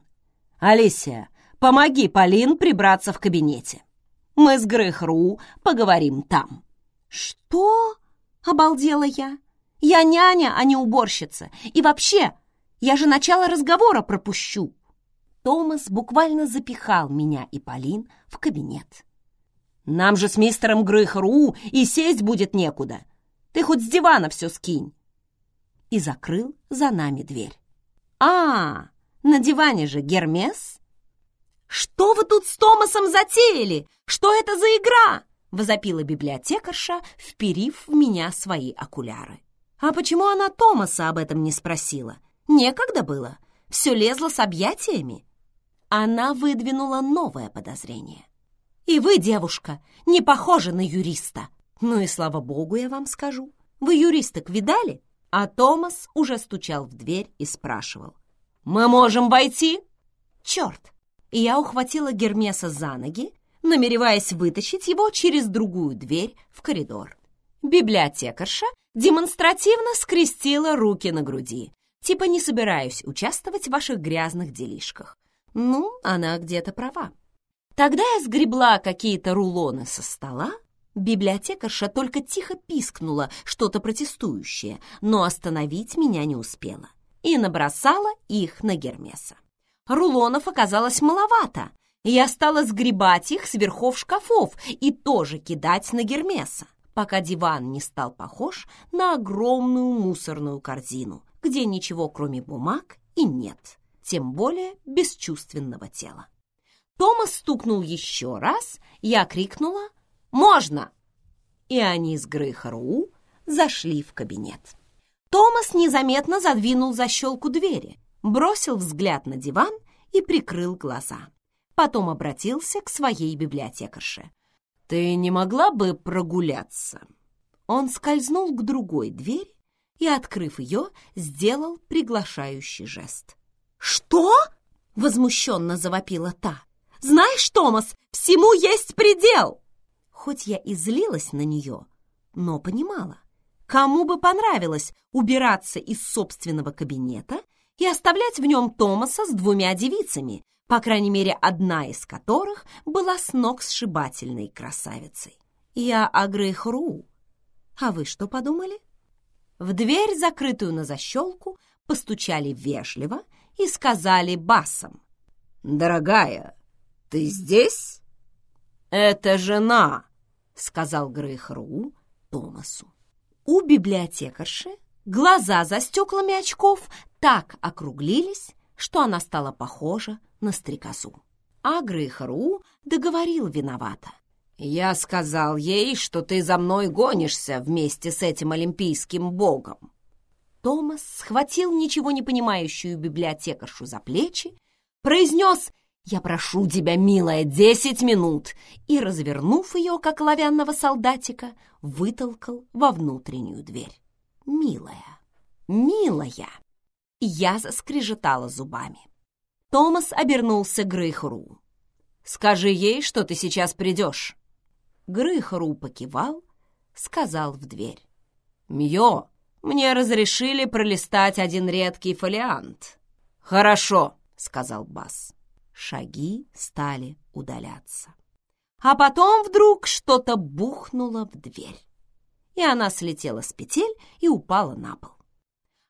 Speaker 3: «Алисия, помоги Полин прибраться в кабинете. Мы с Грехру поговорим там».
Speaker 1: «Что?» — обалдела я. «Я няня, а не уборщица. И вообще, я же начало разговора пропущу». Томас буквально запихал меня и Полин в кабинет.
Speaker 3: «Нам же с мистером Грыхру и сесть будет некуда. Ты хоть с дивана все скинь
Speaker 1: и закрыл за нами дверь. «А, на диване же Гермес?» «Что вы тут с Томасом затеяли? Что это за игра?» — возопила библиотекарша, вперив в меня свои окуляры. А почему она Томаса об этом не спросила? Некогда было. Все лезло с объятиями. Она выдвинула новое подозрение. «И вы, девушка, не похожа на юриста!» «Ну и слава богу, я вам скажу. Вы юристок видали?» А Томас уже стучал в дверь и спрашивал. «Мы можем войти?» «Черт!» И я ухватила Гермеса за ноги, намереваясь вытащить его через другую дверь в коридор. Библиотекарша демонстративно скрестила руки на груди, типа не собираюсь участвовать в ваших грязных делишках. Ну, она где-то права. Тогда я сгребла какие-то рулоны со стола, Библиотекарша только тихо пискнула что-то протестующее, но остановить меня не успела и набросала их на Гермеса. Рулонов оказалось маловато, я стала сгребать их с верхов шкафов и тоже кидать на Гермеса, пока диван не стал похож на огромную мусорную корзину, где ничего кроме бумаг и нет, тем более бесчувственного тела. Томас стукнул еще раз, я крикнула можно!» И они с Грейхару зашли в кабинет. Томас незаметно задвинул защелку двери, бросил взгляд на диван и прикрыл глаза. Потом обратился к своей библиотекарше. «Ты не могла бы прогуляться?» Он скользнул к другой двери и, открыв ее, сделал приглашающий жест. «Что?» — возмущенно завопила та. «Знаешь, Томас, всему есть предел!» Хоть я и злилась на нее, но понимала, кому бы понравилось убираться из собственного кабинета и оставлять в нем Томаса с двумя девицами, по крайней мере, одна из которых была с ног сшибательной красавицей. Я о Грейхру. А вы что подумали? В дверь, закрытую на защелку, постучали вежливо и сказали басом. «Дорогая, ты здесь?» «Это жена!» — сказал Грейхру Томасу. У библиотекарши глаза за стеклами очков так округлились, что она стала похожа на стрекозу. А Грейхру договорил виновато. «Я сказал ей, что ты за мной гонишься вместе с этим олимпийским богом». Томас схватил ничего не понимающую библиотекаршу за плечи, произнес «Я прошу тебя, милая, десять минут!» и, развернув ее, как лавянного солдатика, вытолкал во внутреннюю дверь. «Милая, милая!» Я заскрежетала зубами. Томас обернулся к Грейхру. «Скажи ей, что ты сейчас придешь». Грейхру покивал, сказал в дверь. «Мьё, мне разрешили пролистать один редкий фолиант». «Хорошо», — сказал Бас. Шаги стали удаляться. А потом вдруг что-то бухнуло в дверь, и она слетела с петель и упала на пол.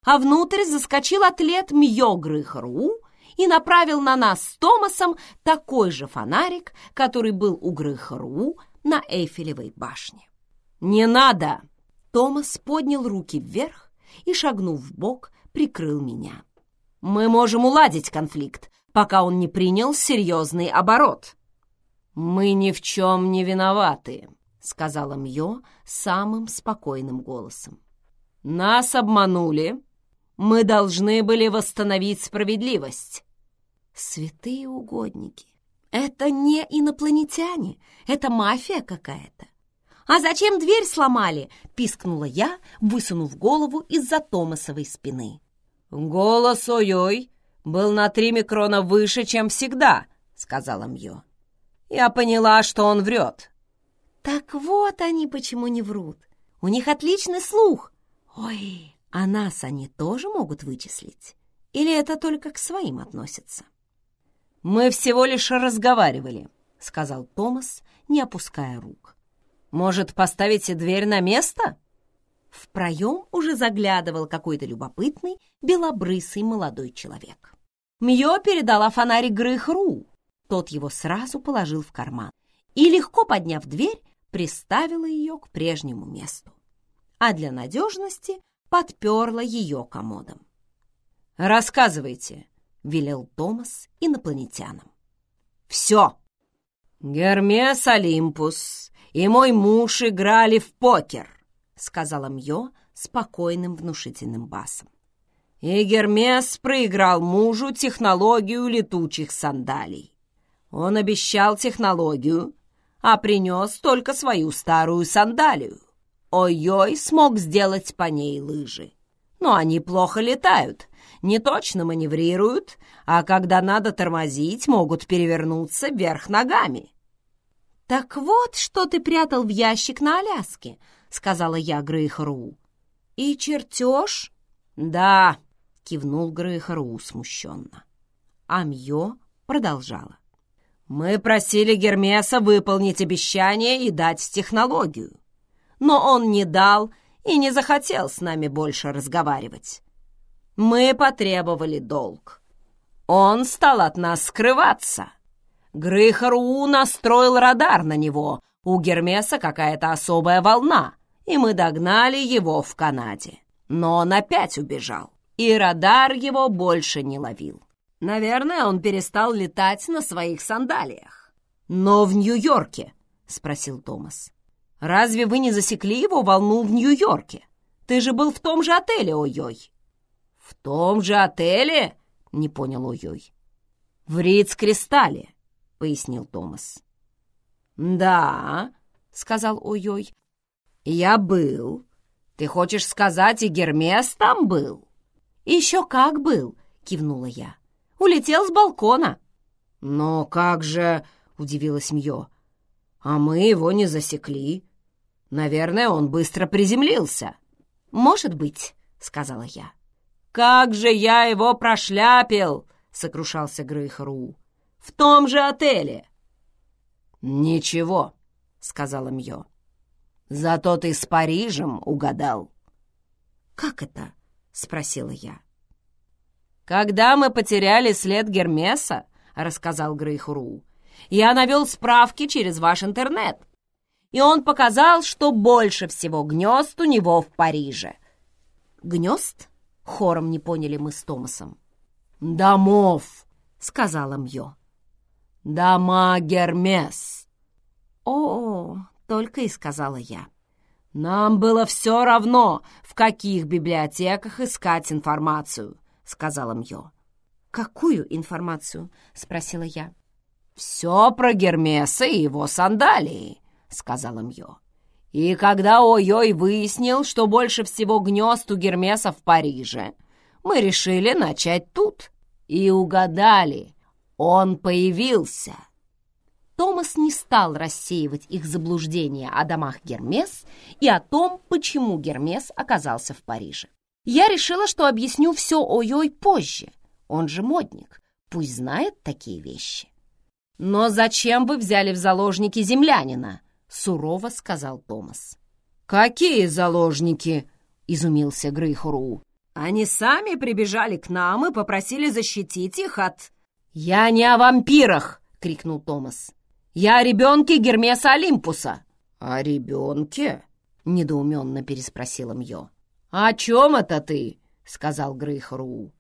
Speaker 1: А внутрь заскочил атлет Мьё Грыхару и направил на нас с Томасом такой же фонарик, который был у Грыхару на Эйфелевой башне. «Не надо!» Томас поднял руки вверх и, шагнув в бок, прикрыл меня. «Мы можем уладить конфликт, пока он не принял серьезный оборот. «Мы ни в чем не виноваты», — сказала Мьё самым спокойным голосом. «Нас обманули. Мы должны были восстановить справедливость». «Святые угодники! Это не инопланетяне, это мафия какая-то. «А зачем дверь сломали?» — пискнула я, высунув голову из-за Томасовой спины. «Голос ой-ой!» Был на три микрона выше, чем всегда», — сказала Мьё. «Я поняла, что он врет». «Так вот они почему не врут. У них отличный слух. Ой, а нас они тоже могут вычислить? Или это только к своим относится?» «Мы всего лишь разговаривали», — сказал Томас, не опуская рук. «Может, поставите дверь на место?» В проем уже заглядывал какой-то любопытный, белобрысый молодой человек. Мьё передала фонарик Грыхру. Тот его сразу положил в карман и, легко подняв дверь, приставила ее к прежнему месту. А для надежности подперла ее комодом. «Рассказывайте», — велел Томас инопланетянам.
Speaker 3: Все. Гермес Олимпус и мой муж играли в покер, сказала Мьё спокойным внушительным басом. И Гермес проиграл мужу технологию летучих сандалий. Он обещал технологию, а принес только свою старую сандалию. Ой-ой смог сделать по ней лыжи. Но они плохо летают, не точно маневрируют, а когда надо тормозить, могут перевернуться вверх ногами.
Speaker 1: «Так вот, что ты прятал в ящик на Аляске», — сказала я Грейхару. «И чертеж?»
Speaker 3: «Да», — кивнул Грейхару смущенно. Амьё продолжала. «Мы просили Гермеса выполнить обещание и дать технологию. Но он не дал и не захотел с нами больше разговаривать. Мы потребовали долг. Он стал от нас скрываться. Грыхару настроил радар на него. У Гермеса какая-то особая волна, и мы догнали его в Канаде. Но он опять убежал, и радар его больше не ловил. Наверное, он перестал летать на своих сандалиях. «Но в Нью-Йорке?» — спросил Томас. «Разве вы не засекли его волну в Нью-Йорке? Ты же был в том же отеле, ой-ой!» «В том же отеле?» — не понял ой-ой. «В Риц-Кристалле», — пояснил Томас. «Да», — сказал ой-ой, — «я был. Ты хочешь сказать, и Гермес там был?»
Speaker 1: «Еще как был», — кивнула я. «Улетел с балкона».
Speaker 3: «Но как же...» — удивилась Мьё. «А мы его не засекли. Наверное, он быстро приземлился».
Speaker 1: «Может быть», — сказала я.
Speaker 3: «Как же я его прошляпил!» — сокрушался Грейхру. «В том же отеле!» «Ничего», — сказала Мьё. «Зато ты с Парижем угадал».
Speaker 1: «Как это?» — спросила я.
Speaker 3: «Когда мы потеряли след Гермеса, — рассказал Грейхру, — я навел справки через ваш интернет, и он показал, что больше всего гнезд у него в Париже».
Speaker 1: «Гнезд?» Хором не поняли мы с Томасом.
Speaker 3: «Домов!»
Speaker 1: — сказала Мьё.
Speaker 3: «Дома Гермес!»
Speaker 1: «О, — только и сказала я.
Speaker 3: «Нам было все равно, в каких библиотеках искать информацию», — сказала Мьё.
Speaker 1: «Какую информацию?» — спросила я.
Speaker 3: «Все про Гермеса и его сандалии», — сказала Мьё. И когда Ой-Ой выяснил, что больше всего гнезд у Гермеса в Париже, мы решили начать тут. И угадали, он появился.
Speaker 1: Томас не стал рассеивать их заблуждения о домах Гермес и о том, почему Гермес оказался в Париже. Я решила, что объясню все Ой-Ой позже. Он же модник, пусть знает такие вещи.
Speaker 3: «Но зачем вы взяли в заложники землянина?» сурово сказал Томас. «Какие заложники?» — изумился Грейхору. «Они сами прибежали к нам и попросили защитить их от...» «Я не о вампирах!» — крикнул Томас. «Я о ребенке Гермеса Олимпуса!» «О ребенке?» — недоуменно переспросила Мьё. «О чем это ты?» — сказал Грейхору.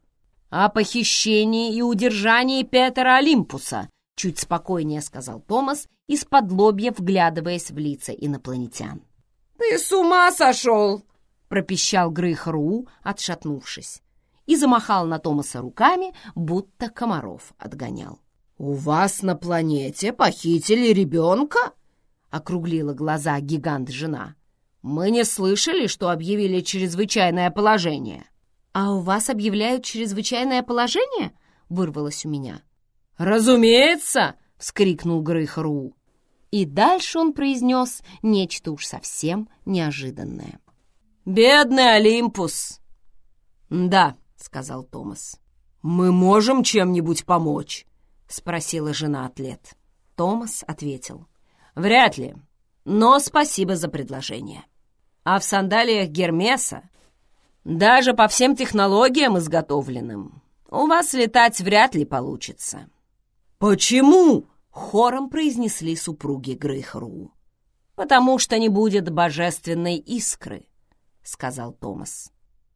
Speaker 3: «О похищении и удержании Петера Олимпуса», — чуть спокойнее сказал Томас из-под лобья вглядываясь в лица инопланетян. «Ты с ума сошел!» — пропищал Грейхру, отшатнувшись, и замахал на Томаса руками, будто комаров отгонял. «У вас на планете похитили ребенка?» — округлила глаза гигант-жена. «Мы не слышали, что объявили чрезвычайное положение».
Speaker 1: «А у вас объявляют чрезвычайное положение?» — вырвалось у меня.
Speaker 3: «Разумеется!» — вскрикнул Грейхру.
Speaker 1: И дальше он произнес нечто уж совсем неожиданное.
Speaker 3: «Бедный Олимпус!» «Да», — сказал Томас. «Мы можем чем-нибудь помочь?» — спросила жена-атлет. Томас ответил. «Вряд ли, но спасибо за предложение. А в сандалиях Гермеса, даже по всем технологиям изготовленным, у вас летать вряд ли получится». «Почему?» — хором произнесли супруги Грейхру. «Потому что не будет божественной искры», — сказал Томас.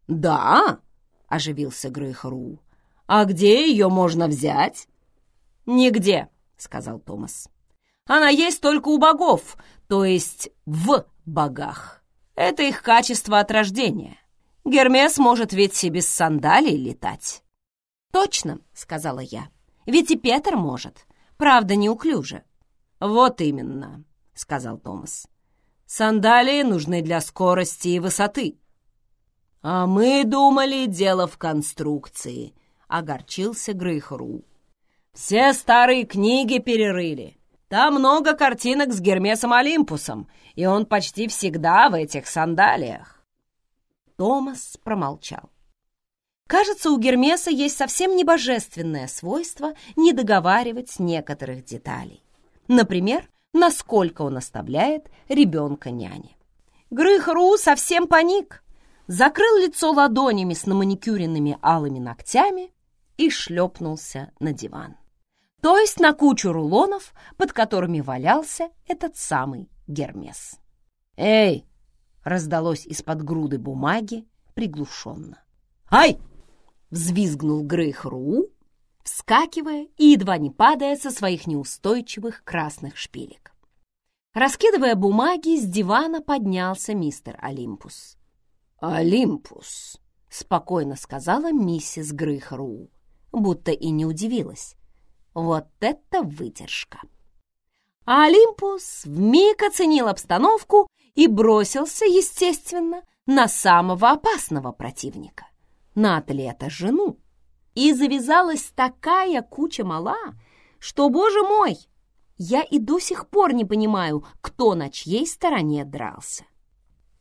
Speaker 3: «Да?» — оживился Грейхру. «А где ее можно взять?» «Нигде», — сказал Томас. «Она есть только у богов, то есть в богах. Это их качество от рождения. Гермес может ведь и без сандалий летать».
Speaker 1: «Точно», — сказала я. «Ведь и Петр может. Правда, неуклюже».
Speaker 3: «Вот именно», — сказал Томас. «Сандалии нужны для скорости и высоты». «А мы думали, дело в конструкции», — огорчился Грейхру. «Все старые книги перерыли. Там много картинок с Гермесом Олимпусом, и он почти всегда в этих сандалиях».
Speaker 1: Томас промолчал. Кажется, у Гермеса есть совсем небожественное свойство не договаривать некоторых деталей. Например, насколько он оставляет ребенка няне. Грыхру совсем паник, закрыл лицо ладонями с наманикюренными алыми ногтями и шлепнулся на диван. То есть на кучу рулонов, под которыми валялся этот самый Гермес.
Speaker 3: «Эй!» — раздалось из-под груды бумаги приглушенно. «Ай!» Взвизгнул Грейхру, вскакивая и едва не падая со своих неустойчивых красных шпилек.
Speaker 1: Раскидывая бумаги, с дивана поднялся мистер Олимпус.
Speaker 3: «Олимпус», — спокойно сказала миссис Грейхру, будто и не удивилась. Вот это выдержка! А Олимпус вмиг оценил обстановку и бросился, естественно, на самого опасного противника на атлета жену. И завязалась такая куча мала, что, боже мой, я и до сих пор не понимаю, кто на чьей стороне дрался.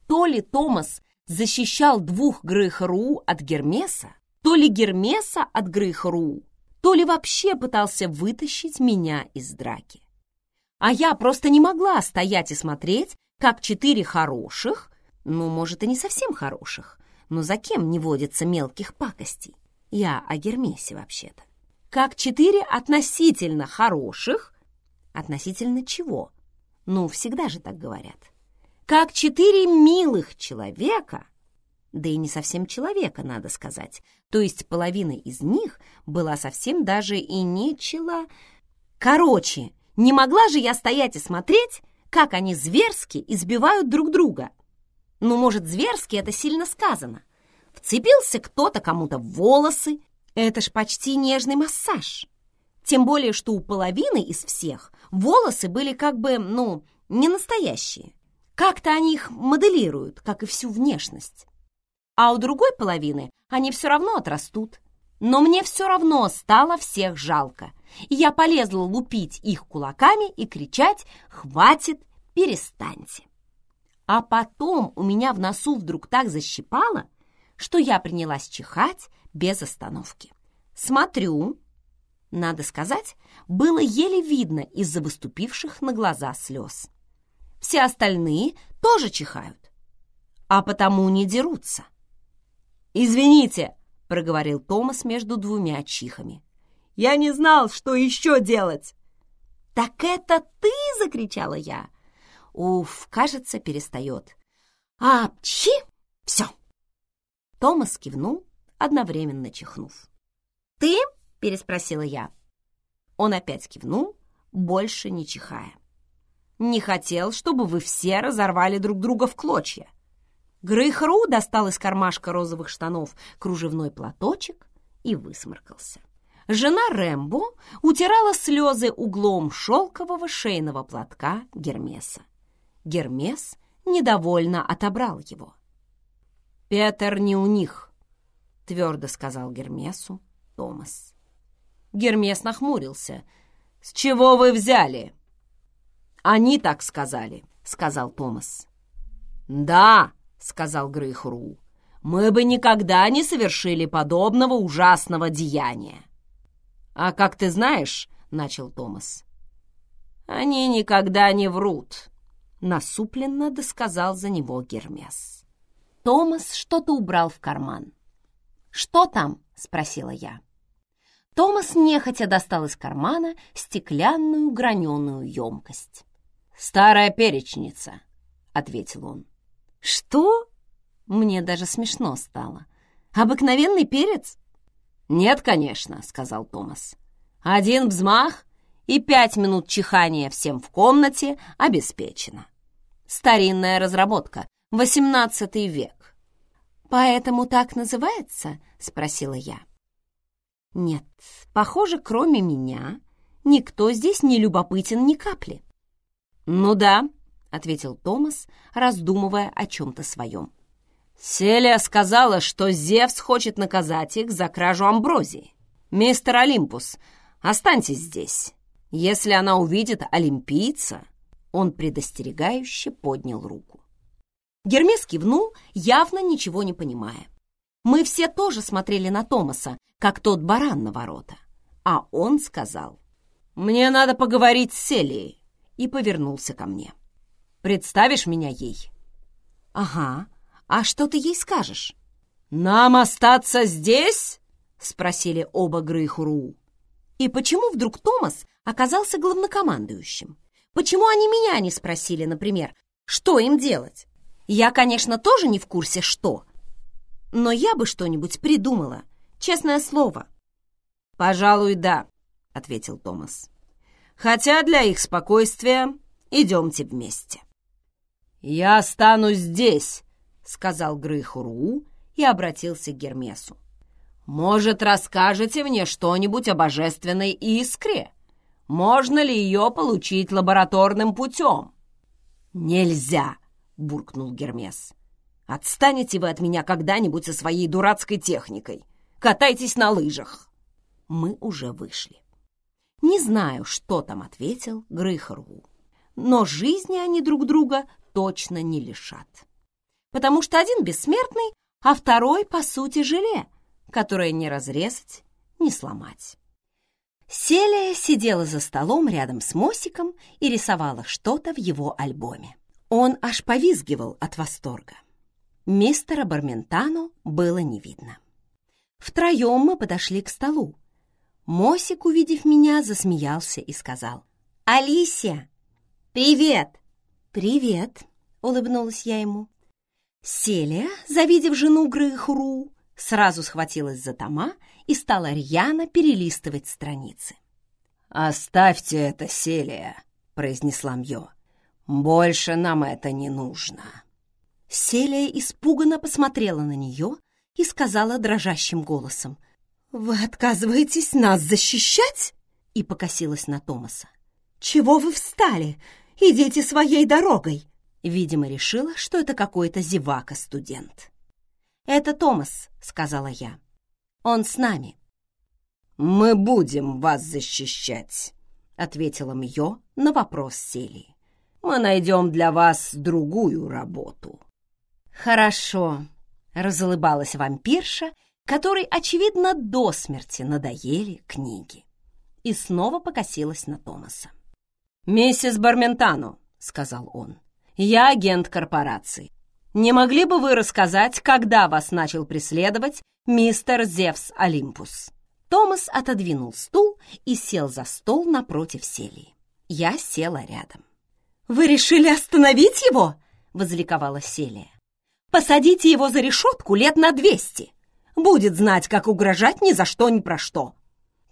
Speaker 3: То ли Томас защищал двух Грейхру от Гермеса, то ли Гермеса от Грейхру, то ли вообще пытался вытащить меня из драки. А я просто не могла стоять и смотреть, как четыре хороших, ну, может, и не совсем хороших, но за кем не водится мелких пакостей? Я о Гермесе вообще-то. Как четыре относительно хороших, относительно чего? Ну, всегда же так говорят. Как четыре милых человека, да и не совсем человека, надо сказать, то есть половина из них была совсем даже и не чела. Короче, не могла же я стоять и смотреть, как они зверски избивают друг друга. Ну, может, зверски это сильно сказано. Вцепился кто-то кому-то в волосы. Это ж почти нежный массаж. Тем более, что у половины из всех волосы были как бы, ну, не настоящие. Как-то они их моделируют, как и всю внешность. А у другой половины они все равно отрастут. Но мне все равно стало всех жалко. Я полезла лупить их кулаками и кричать «Хватит, перестаньте!» А потом у меня в носу вдруг так защипало, что я принялась чихать без остановки. Смотрю, надо сказать, было еле видно из-за выступивших на глаза слез. Все остальные тоже чихают, а потому не дерутся. «Извините», — проговорил Томас между двумя чихами. «Я не знал, что еще делать!» «Так это ты!» — закричала я. Уф, кажется, перестает. А, чи, все. Томас кивнул, одновременно чихнув. «Ты?» — переспросила я. Он опять кивнул, больше не чихая. «Не хотел, чтобы вы все разорвали друг друга в клочья». Грейхру достал из кармашка розовых штанов кружевной платочек и высморкался. Жена Рэмбо утирала слезы углом шелкового шейного платка Гермеса. Гермес недовольно отобрал его. «Петр не у них», — твердо сказал Гермесу Томас. Гермес нахмурился. «С чего вы взяли?» «Они так сказали», — сказал Томас. «Да», — сказал Грейхру, — «мы бы никогда не совершили подобного ужасного деяния». «А как ты знаешь», — начал Томас, — «они никогда не врут», насупленно досказал за него Гермес. Томас что-то убрал в карман. «Что там?» — спросила я. Томас нехотя достал из кармана стеклянную граненую емкость. «Старая перечница», — ответил он. «Что?» Мне даже смешно стало. «Обыкновенный перец?» «Нет, конечно», — сказал Томас. «Один взмах,
Speaker 2: и пять минут чихания всем в комнате обеспечено. Старинная разработка, XVIII век.
Speaker 1: «Поэтому так называется?» — спросила я. «Нет, похоже, кроме меня, никто здесь не любопытен ни капли».
Speaker 2: «Ну да», — ответил Томас, раздумывая о чем-то своем. «Селия сказала, что Зевс хочет наказать их за кражу амброзии. Мистер Олимпус, останьтесь здесь. Если она увидит олимпийца...» Он предостерегающе поднял руку.
Speaker 1: Гермес кивнул, явно ничего не понимая. Мы все тоже смотрели на Томаса, как тот баран на ворота. А он сказал,
Speaker 2: «Мне надо поговорить с Селией», и повернулся ко мне. «Представишь меня ей?»
Speaker 1: «Ага. А что ты ей скажешь?»
Speaker 2: «Нам остаться здесь?» — спросили оба Грейхуру.
Speaker 1: И почему вдруг Томас оказался главнокомандующим? Почему они меня не спросили, например, что им делать? Я, конечно, тоже не в курсе, что. Но я бы что-нибудь придумала, честное слово.
Speaker 2: «Пожалуй, да», — ответил Томас. «Хотя для их спокойствия идемте вместе». «Я останусь здесь», — сказал Грыхуру и обратился к Гермесу. «Может, расскажете мне что-нибудь о божественной искре? Можно ли ее получить лабораторным путем?» «Нельзя!» — буркнул Гермес. «Отстанете вы от меня когда-нибудь со своей дурацкой техникой? Катайтесь на лыжах!»
Speaker 1: Мы уже вышли. Не знаю, что там ответил Грыхару, но жизни они друг друга точно не лишат. Потому что один бессмертный, а второй, по сути, желе, которое не разрезать, не сломать. Селия сидела за столом рядом с Мосиком и рисовала что-то в его альбоме. Он аж повизгивал от восторга. Мистера Барментану было не видно. Втроем мы подошли к столу. Мосик, увидев меня, засмеялся и сказал. «Алисия! Привет!» «Привет!» — улыбнулась я ему. Селия, завидев жену Грыхуру, сразу схватилась за тома и стала рьяно перелистывать страницы.
Speaker 2: «Оставьте это, Селия!» — произнесла Мьё. «Больше нам это не нужно».
Speaker 1: Селия испуганно посмотрела на нее и сказала дрожащим голосом. «Вы отказываетесь нас защищать?» и покосилась на Томаса. «Чего вы встали? Идите своей дорогой!» Видимо, решила, что это какой-то зевака-студент. «Это Томас», — сказала я. «Он с нами».
Speaker 2: «Мы будем вас защищать», — ответила Мьё на вопрос Селии мы найдем для вас другую работу».
Speaker 1: «Хорошо», — разулыбалась вампирша, которой, очевидно, до смерти надоели книги. И снова покосилась на Томаса.
Speaker 2: «Миссис Барментану», — сказал он, — «я агент корпорации. Не могли бы вы рассказать, когда вас начал преследовать мистер Зевс Олимпус?»
Speaker 1: Томас отодвинул стул и сел за стол напротив Селии. Я села рядом. «Вы решили остановить его?» — возликовала Селия. «Посадите его за решетку лет на двести. Будет знать, как угрожать ни за что ни про что».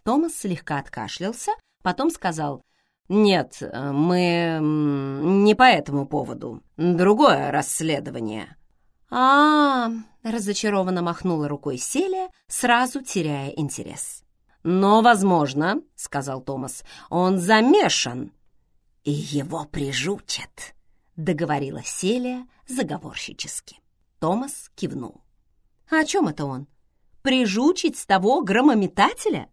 Speaker 1: Томас слегка откашлялся, потом сказал,
Speaker 2: «Нет, мы не по этому поводу. Другое расследование».
Speaker 1: А, -а, -а разочарованно махнула рукой Селия, сразу теряя интерес.
Speaker 2: «Но, возможно, — сказал Томас, — он замешан
Speaker 1: «И его прижучат», — договорила Селия заговорщически. Томас кивнул. «А «О чем это он? Прижучить с того громометателя?»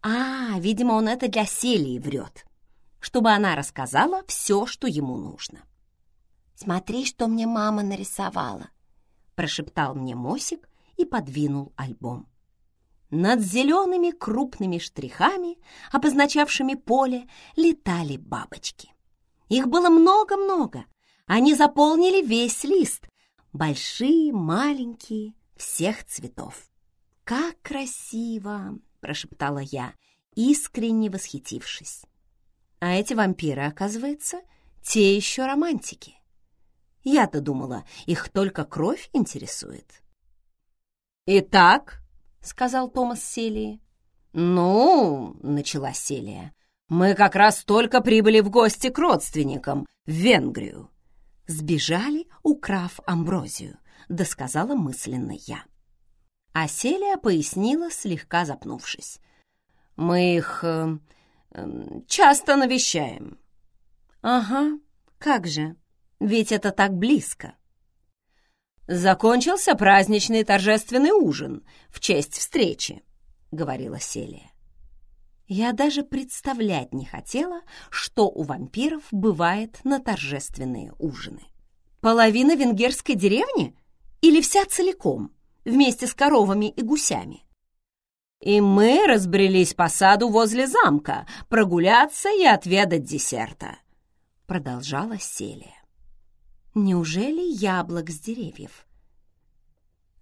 Speaker 1: «А, видимо, он это для Селии врет, чтобы она рассказала все, что ему нужно». «Смотри, что мне мама нарисовала», — прошептал мне Мосик и подвинул альбом. Над зелеными крупными штрихами, обозначавшими поле, летали бабочки. Их было много-много. Они заполнили весь лист. Большие, маленькие, всех цветов. «Как красиво!» — прошептала я, искренне восхитившись. А эти вампиры, оказывается, те еще романтики. Я-то думала, их только кровь интересует.
Speaker 2: «Итак», —
Speaker 1: сказал Томас Селии.
Speaker 2: «Ну, — начала Селия, —
Speaker 3: Мы как раз только прибыли в гости к родственникам в Венгрию.
Speaker 1: Сбежали, украв амброзию, досказала мысленно я. А Селия пояснила, слегка запнувшись.
Speaker 3: Мы их э, часто навещаем.
Speaker 1: Ага, как же, ведь это так близко.
Speaker 3: Закончился праздничный торжественный ужин в честь встречи, говорила Селия.
Speaker 1: Я даже представлять не хотела, что у вампиров бывает на торжественные ужины. Половина венгерской деревни? Или вся целиком, вместе с коровами и гусями?
Speaker 3: И мы разбрелись по саду возле замка прогуляться и отведать десерта, продолжала Селия.
Speaker 1: Неужели яблок с деревьев?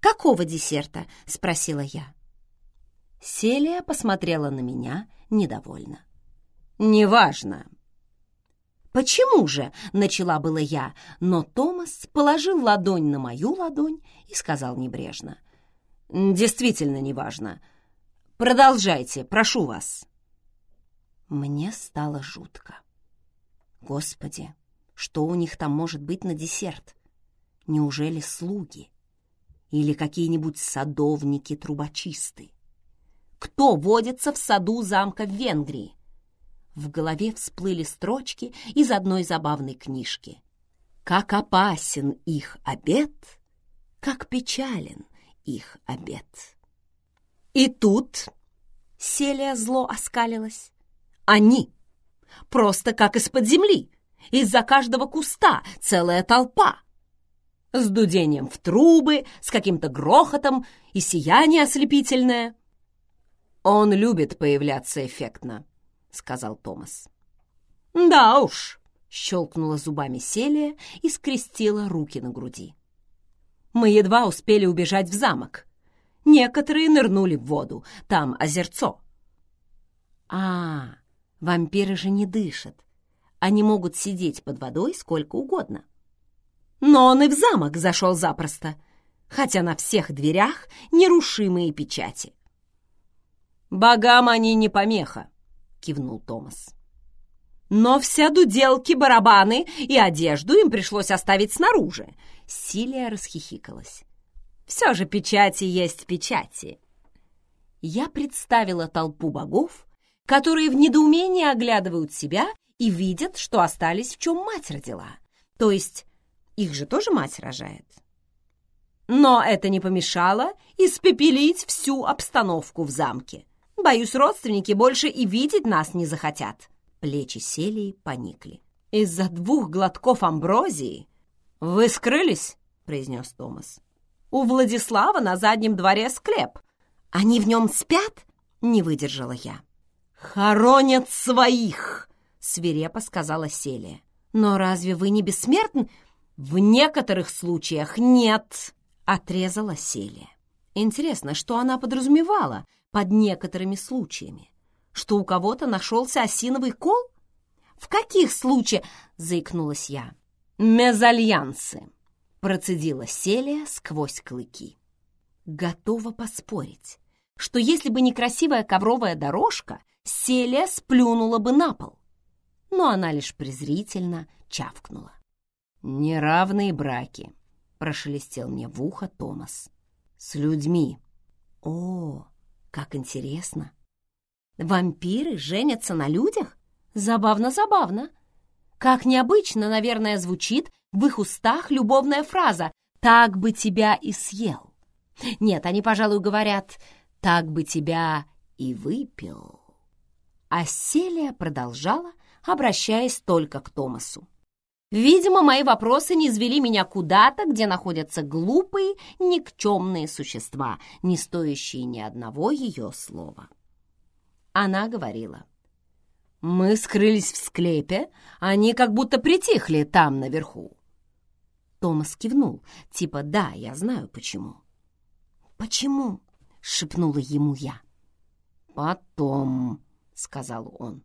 Speaker 1: «Какого десерта?» — спросила я. Селия посмотрела на меня недовольно.
Speaker 3: «Неважно».
Speaker 1: «Почему же?» — начала было я, но Томас положил ладонь на мою ладонь и сказал небрежно.
Speaker 3: «Действительно неважно. Продолжайте, прошу вас».
Speaker 1: Мне стало жутко. Господи, что у них там может быть на десерт? Неужели слуги? Или какие-нибудь садовники-трубочисты? Кто водится в саду замка в Венгрии? В голове всплыли строчки из одной забавной книжки. Как опасен их обед, как печален их обед. И тут Селия зло оскалилась. Они, просто как из-под земли, из-за каждого куста целая толпа. С дудением в трубы, с каким-то грохотом и сияние ослепительное.
Speaker 3: «Он любит появляться эффектно», — сказал Томас.
Speaker 1: «Да уж», — щелкнула зубами Селия и скрестила руки на груди. «Мы едва успели убежать в замок. Некоторые нырнули в воду, там озерцо». «А, вампиры же не дышат. Они могут сидеть под водой сколько угодно. Но он и в замок зашел запросто, хотя на всех дверях нерушимые печати.
Speaker 3: «Богам они не помеха», — кивнул Томас.
Speaker 1: «Но все дуделки, барабаны и одежду им пришлось оставить снаружи», — Силия расхихикалась. «Все же печати есть печати». Я представила толпу богов, которые в недоумении оглядывают себя и видят, что остались в чем мать родила. То есть их же тоже мать рожает. Но это не помешало испепелить всю обстановку в замке. Боюсь, родственники больше и видеть нас не захотят. Плечи Селии поникли. Из-за двух глотков амброзии... «Вы скрылись?» — произнес Томас. «У Владислава на заднем дворе склеп. Они в нем спят?» — не выдержала я. «Хоронят своих!» свирепо сказала Селия. «Но разве вы не бессмертны?» «В некоторых случаях нет», — отрезала Селия. Интересно, что она подразумевала под некоторыми случаями? Что у кого-то нашелся осиновый кол? «В каких случаях?» — заикнулась я. «Мезальянсы», — процедила Селия сквозь клыки. Готова поспорить, что если бы не красивая ковровая дорожка, Селия сплюнула бы на пол но она лишь презрительно чавкнула.
Speaker 3: «Неравные браки», — прошелестел мне в ухо Томас. «С людьми».
Speaker 1: «О, как интересно! Вампиры женятся на людях? Забавно-забавно. Как необычно, наверное, звучит в их устах любовная фраза «так бы тебя и съел». Нет, они, пожалуй, говорят «так бы тебя и выпил». А Селия продолжала, обращаясь только к Томасу. Видимо, мои вопросы не извели меня куда-то, где находятся глупые, никчемные существа, не стоящие ни одного ее слова. Она говорила. «Мы скрылись в склепе, они как будто притихли там наверху». Томас кивнул, типа «Да, я знаю почему». «Почему?» — шепнула ему я.
Speaker 3: «Потом», — сказал он.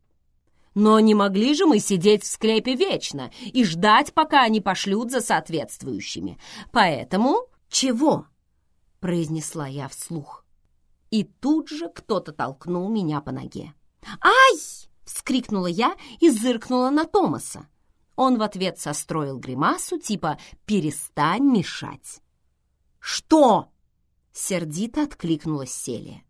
Speaker 1: Но не могли же мы сидеть в склепе вечно и ждать, пока они пошлют за соответствующими. Поэтому чего? произнесла я вслух. И тут же кто-то толкнул меня по ноге. «Ай!» Вскрикнула я и зыркнула на Томаса. Он в ответ состроил гримасу, типа «перестань мешать». «Что?» — сердито откликнулась Селия.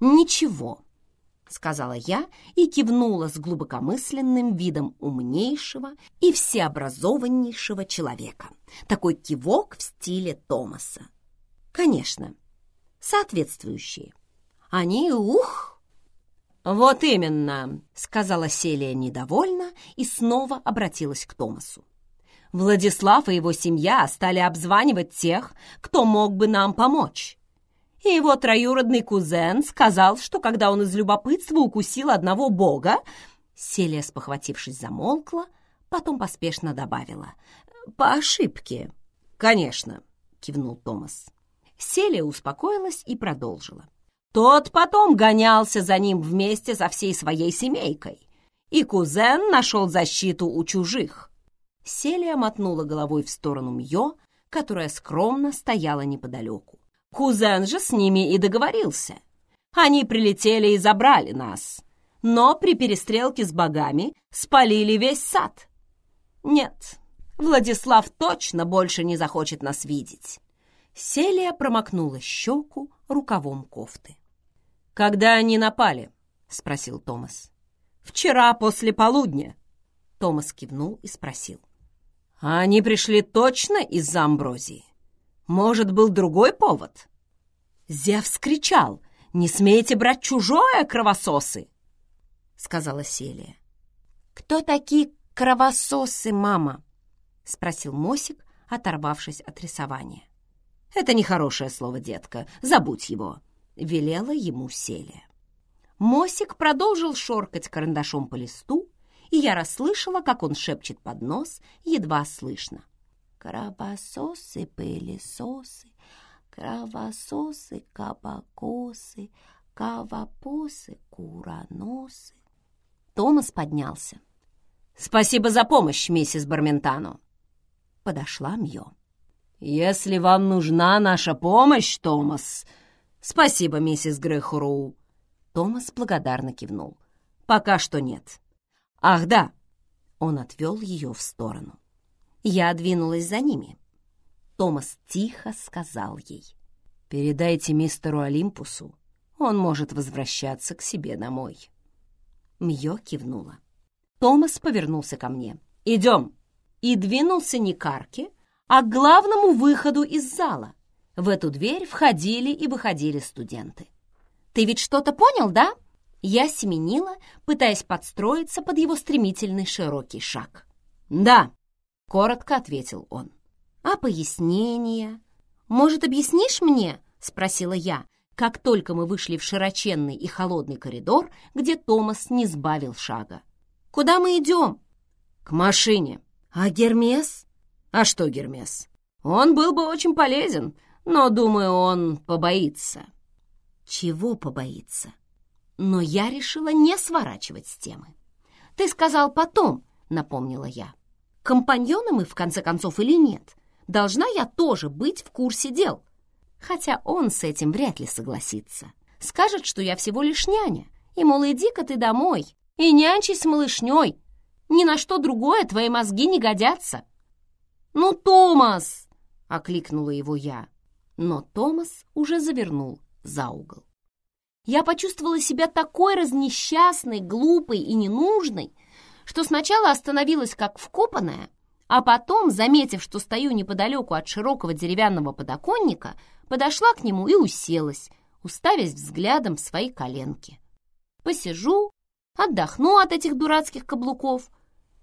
Speaker 1: «Ничего», — сказала я и кивнула с глубокомысленным видом умнейшего и всеобразованнейшего человека. Такой кивок в стиле Томаса. Конечно, соответствующие. Они, ух, «Вот именно», — сказала Селия недовольно и снова обратилась к Томасу. «Владислав и его семья стали обзванивать тех, кто мог бы нам помочь. И его троюродный кузен сказал, что когда он из любопытства укусил одного бога...» Селия, спохватившись, замолкла, потом поспешно добавила. «По ошибке». «Конечно», — кивнул Томас. Селия успокоилась и продолжила. Тот потом гонялся за ним вместе со всей своей семейкой, и кузен нашел защиту у чужих. Селия мотнула головой в сторону Мьё, которая скромно стояла неподалеку. Кузен же с ними и договорился. Они прилетели и забрали нас, но при перестрелке с богами спалили весь сад. Нет, Владислав точно больше не захочет нас видеть. Селия промокнула щеку рукавом кофты. «Когда они напали?» — спросил Томас. «Вчера после полудня». Томас кивнул и спросил. «А они пришли точно из-за амброзии? Может, был другой повод?» Зевс кричал. «Не смейте брать чужое, кровососы!» — сказала Селия. «Кто такие кровососы, мама?» — спросил Мосик, оторвавшись от рисования. «Это нехорошее слово, детка. Забудь его», — велела ему Селия. Мосик продолжил шоркать карандашом по листу, и я расслышала, как он шепчет под нос, едва слышно. «Кровососы, пылесосы, кровососы, кабакосы, кавапосы, кураносы». Томас поднялся. «Спасибо за помощь, миссис Барментано!» Подошла Мьё. «Если вам нужна наша помощь, Томас, «Спасибо, миссис Грехуроу». Томас благодарно кивнул. «Пока что нет». «Ах, да!» Он отвел ее в сторону. Я двинулась за ними. Томас тихо сказал ей. «Передайте мистеру Олимпусу, он может возвращаться к себе домой». Мьё кивнула. Томас повернулся ко мне. «Идем!» И двинулся не к арке, а к главному выходу из зала — в эту дверь входили и выходили студенты. «Ты ведь что-то понял, да?» Я семенила, пытаясь подстроиться под его стремительный широкий шаг. «Да», — коротко ответил он. «А пояснения? Может, объяснишь мне?» — спросила я, как только мы вышли в широченный и холодный коридор, где Томас не сбавил шага. «Куда мы идем?» «К машине». «А Гермес?» «А что Гермес? Он был бы очень полезен, но, думаю, он побоится». «Чего побоится?» Но я решила не сворачивать с темы. «Ты сказал потом», — напомнила я. «Компаньоны мы, в конце концов, или нет? Должна я тоже быть в курсе дел?» Хотя он с этим вряд ли согласится. Скажет, что я всего лишь няня, и, мол, иди-ка ты домой, и нянчись с малышней. Ни на что другое твои мозги не годятся. «Ну, Томас!» — окликнула его я но Томас уже завернул за угол. Я почувствовала себя такой разнесчастной, глупой и ненужной, что сначала остановилась как вкопанная, а потом, заметив, что стою неподалеку от широкого деревянного подоконника, подошла к нему и уселась, уставясь взглядом в свои коленки. Посижу, отдохну от этих дурацких каблуков,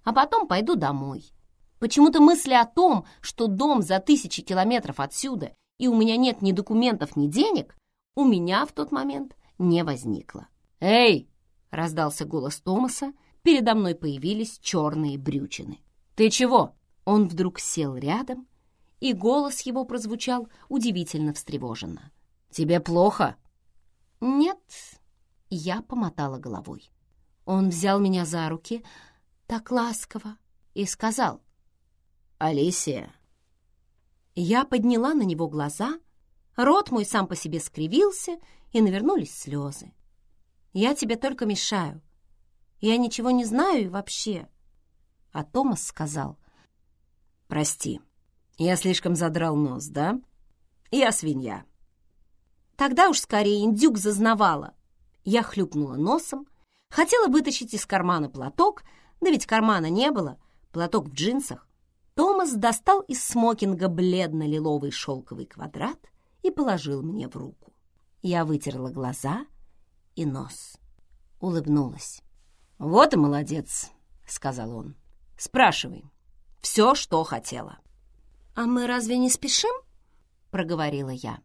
Speaker 1: а потом пойду домой. Почему-то мысли о том, что дом за тысячи километров отсюда и у меня нет ни документов, ни денег, у меня в тот момент не возникло. «Эй!» — раздался голос Томаса, передо мной появились черные брючины. «Ты чего?» Он вдруг сел рядом, и голос его прозвучал удивительно встревоженно. «Тебе плохо?» «Нет», — я помотала головой. Он взял меня за руки так ласково и сказал. «Алисия, я подняла на него глаза, рот мой сам по себе скривился, и навернулись слезы. «Я тебе только мешаю». Я ничего не знаю и вообще.
Speaker 2: А Томас сказал, «Прости, я слишком задрал нос, да? Я свинья».
Speaker 1: Тогда уж скорее индюк зазнавала. Я хлюпнула носом, хотела вытащить из кармана платок, да ведь кармана не было, платок в джинсах. Томас достал из смокинга бледно-лиловый шелковый квадрат и положил мне в руку. Я вытерла глаза и нос. Улыбнулась.
Speaker 2: «Вот и молодец», — сказал он. «Спрашивай. Все, что хотела».
Speaker 1: «А мы разве не спешим?» — проговорила я.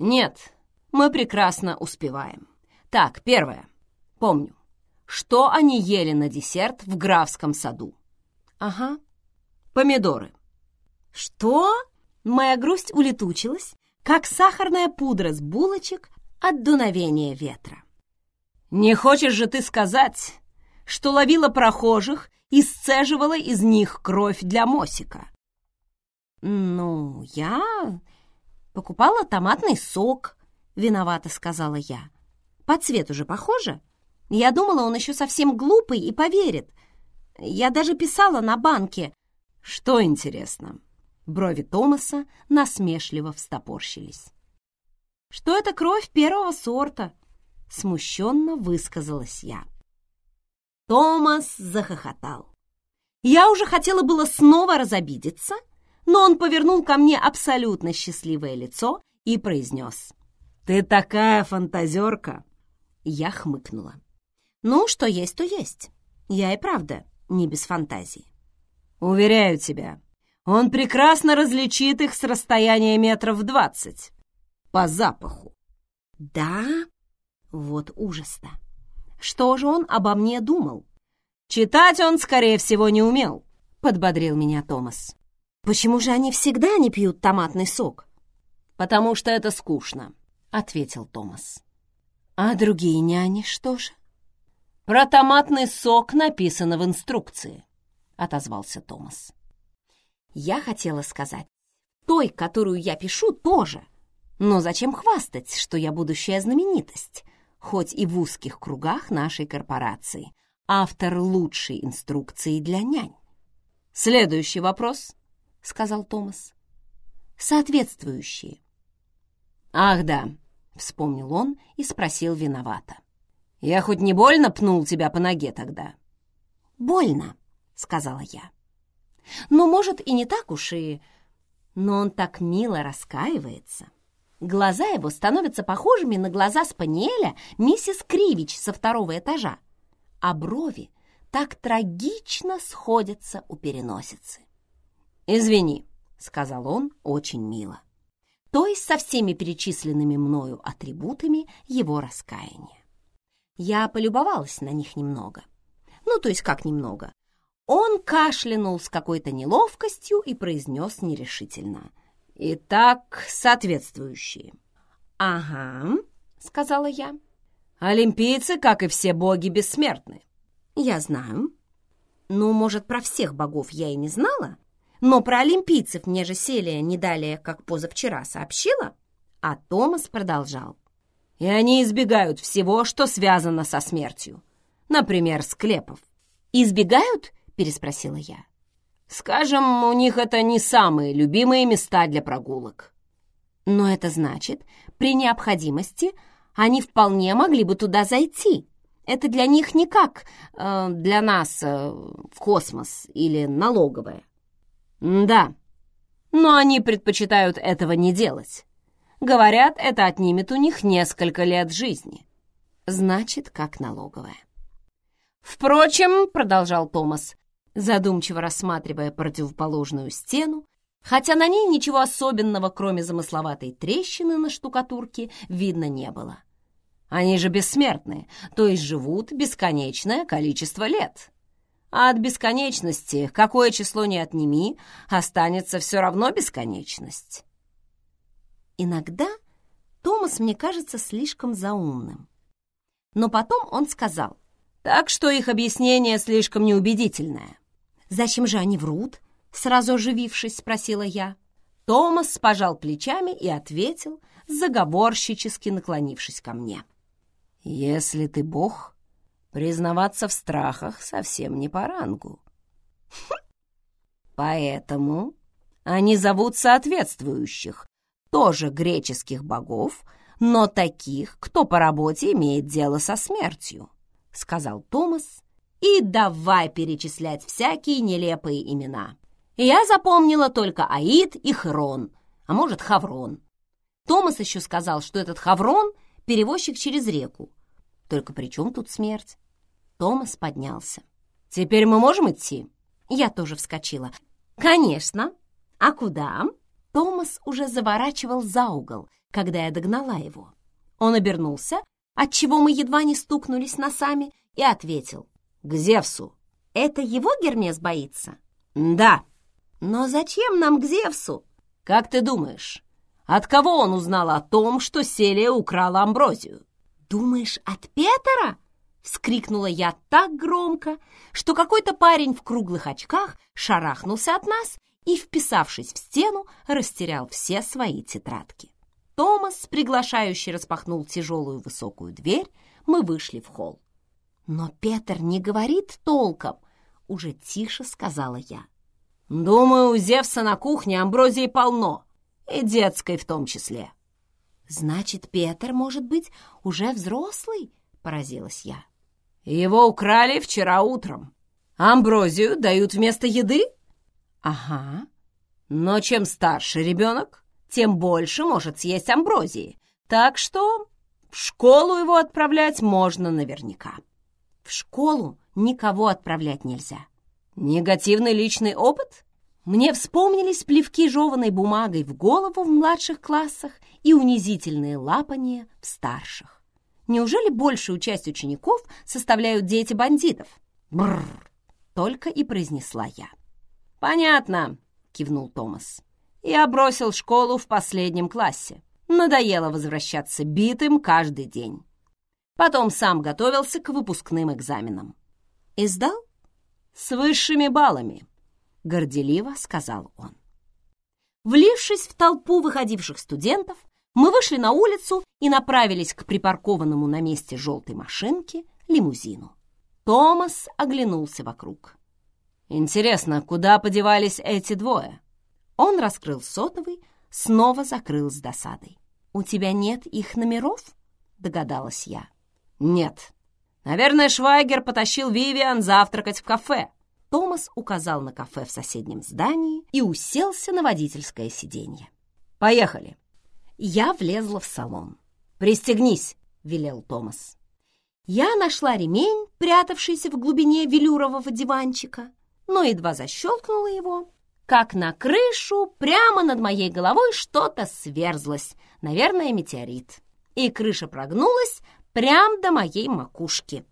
Speaker 2: «Нет, мы прекрасно успеваем. Так, первое. Помню. Что они ели на десерт в графском саду?»
Speaker 1: «Ага».
Speaker 2: «Помидоры».
Speaker 1: «Что?» Моя грусть улетучилась, как сахарная пудра с булочек от дуновения ветра.
Speaker 2: «Не хочешь же ты сказать, что ловила прохожих и сцеживала из них кровь для Мосика?»
Speaker 1: «Ну, я покупала томатный сок», — виновата сказала я. «По цвету же похоже. Я думала, он еще совсем глупый и поверит. Я даже писала на банке».
Speaker 2: «Что интересно?» Брови Томаса насмешливо встопорщились.
Speaker 1: «Что это кровь первого сорта?» Смущенно высказалась я. Томас захохотал. Я уже хотела было снова разобидеться, но он повернул ко мне абсолютно счастливое лицо и произнес.
Speaker 2: «Ты такая фантазерка!»
Speaker 1: Я хмыкнула. «Ну, что есть, то есть. Я и правда не без фантазии».
Speaker 2: «Уверяю тебя, он прекрасно различит их с расстояния метров двадцать. По запаху».
Speaker 1: «Да? Вот ужас-то! Что же он обо мне думал?»
Speaker 2: «Читать он, скорее всего, не умел», — подбодрил меня Томас.
Speaker 1: «Почему же они всегда не пьют томатный сок?»
Speaker 2: «Потому что это скучно», — ответил Томас.
Speaker 1: «А другие няни что же?»
Speaker 2: «Про томатный сок написано в инструкции», — отозвался Томас.
Speaker 1: Я хотела сказать, той, которую я пишу, тоже. Но зачем хвастать, что я будущая знаменитость, хоть и в узких кругах нашей корпорации, автор лучшей инструкции для нянь?
Speaker 2: «Следующий вопрос», — сказал Томас.
Speaker 1: «Соответствующие».
Speaker 2: «Ах да», — вспомнил он и спросил виновато. «Я хоть не больно пнул тебя по ноге тогда?»
Speaker 1: «Больно», — сказала я. «Ну, может, и не так уж и...» Но он так мило раскаивается. Глаза его становятся похожими на глаза спаниеля миссис Кривич со второго этажа, а брови так трагично сходятся у переносицы.
Speaker 2: «Извини», — сказал он очень мило.
Speaker 1: То есть со всеми перечисленными мною атрибутами его раскаяния. Я полюбовалась на них немного. Ну, то есть как немного. Он кашлянул с какой-то неловкостью и произнес нерешительно.
Speaker 2: «Итак, соответствующие».
Speaker 1: «Ага», — сказала я.
Speaker 2: «Олимпийцы, как и все боги, бессмертны».
Speaker 1: «Я знаю». «Ну, может, про всех богов я и не знала, но про олимпийцев мне же Селия не далее, как позавчера, сообщила». А Томас продолжал.
Speaker 2: «И они избегают всего, что связано со смертью. Например, склепов».
Speaker 1: «Избегают?» Переспросила я.
Speaker 2: «Скажем, у них это не самые любимые места для прогулок».
Speaker 1: «Но это значит, при необходимости они вполне могли бы туда зайти. Это для них не как э, для нас э, в космос или налоговое».
Speaker 2: «Да, но они предпочитают этого не делать. Говорят, это отнимет у них несколько лет жизни».
Speaker 1: «Значит, как налоговая».
Speaker 2: «Впрочем, — продолжал Томас, задумчиво рассматривая противоположную стену, хотя на ней ничего особенного, кроме замысловатой трещины на штукатурке, видно не было. Они же бессмертные, то есть живут бесконечное количество лет. А от бесконечности, какое число ни отними, останется все равно бесконечность.
Speaker 1: Иногда Томас мне кажется слишком заумным. Но потом он сказал,
Speaker 2: так что их объяснение слишком неубедительное.
Speaker 1: «Зачем же они врут?» — сразу оживившись, спросила я.
Speaker 2: Томас пожал плечами и ответил, заговорщически наклонившись ко мне. «Если ты бог,
Speaker 3: Признаваться в страхах совсем не по рангу. Поэтому они зовут соответствующих, тоже греческих богов, но таких, кто по работе имеет дело со смертью», — сказал Томас, и давай перечислять всякие нелепые имена. Я запомнила только Аид и Хрон, а может, Хаврон. Томас еще сказал, что этот Хаврон — перевозчик через реку. Только при чем тут смерть? Томас поднялся. «Теперь мы можем идти?» Я тоже вскочила. «Конечно. А куда?» Томас уже заворачивал за угол, когда я догнала его. Он обернулся, отчего мы едва не стукнулись носами, и ответил. «К Зевсу». «Это его Гермес боится?» «Да». «Но зачем нам к Зевсу?» «Как ты думаешь, от кого он узнал о том, что Селия украла амброзию?» «Думаешь, от Петера?» — вскрикнула я так громко, что какой-то парень в круглых очках шарахнулся от нас и, вписавшись в стену, растерял все свои тетрадки. Томас, приглашающий, распахнул тяжелую высокую дверь, мы вышли в холл. «Но Петр не говорит толком», — уже тише сказала я. «Думаю, у Зевса на кухне амброзии полно, и детской в том числе». «Значит, Петр, может быть, уже взрослый?» — поразилась я. «Его украли вчера утром. Амброзию дают вместо еды?» «Ага. Но чем старше ребенок, тем больше может съесть амброзии. Так что в школу его отправлять можно наверняка». «В школу никого отправлять нельзя». «Негативный личный опыт?» Мне вспомнились плевки жеванной бумагой в голову в младших классах и унизительные лапания в старших. Неужели большую часть учеников составляют дети бандитов? Бррр, только и произнесла я. «Понятно», — кивнул Томас. «Я бросил школу в последнем классе. Надоело возвращаться битым каждый день. Потом сам готовился к выпускным экзаменам. И сдал? С высшими баллами», — горделиво сказал он. Влившись в толпу выходивших студентов, мы вышли на улицу и направились к припаркованному на месте желтой машинки лимузину. Томас оглянулся вокруг. Интересно, куда подевались эти двое? Он раскрыл сотовый, снова закрыл с досадой. «У тебя нет их номеров?» — догадалась я. «Нет. Наверное, Швайгер потащил Вивиан завтракать в кафе». Томас указал на кафе в соседнем здании и уселся на водительское сиденье. «Поехали». Я влезла в салон. «Пристегнись», — велел Томас. Я нашла ремень, прятавшийся в глубине велюрового диванчика, но едва защелкнула его, как на крышу прямо над моей головой что-то сверзлось, наверное, метеорит. И крыша прогнулась прямо до моей макушки.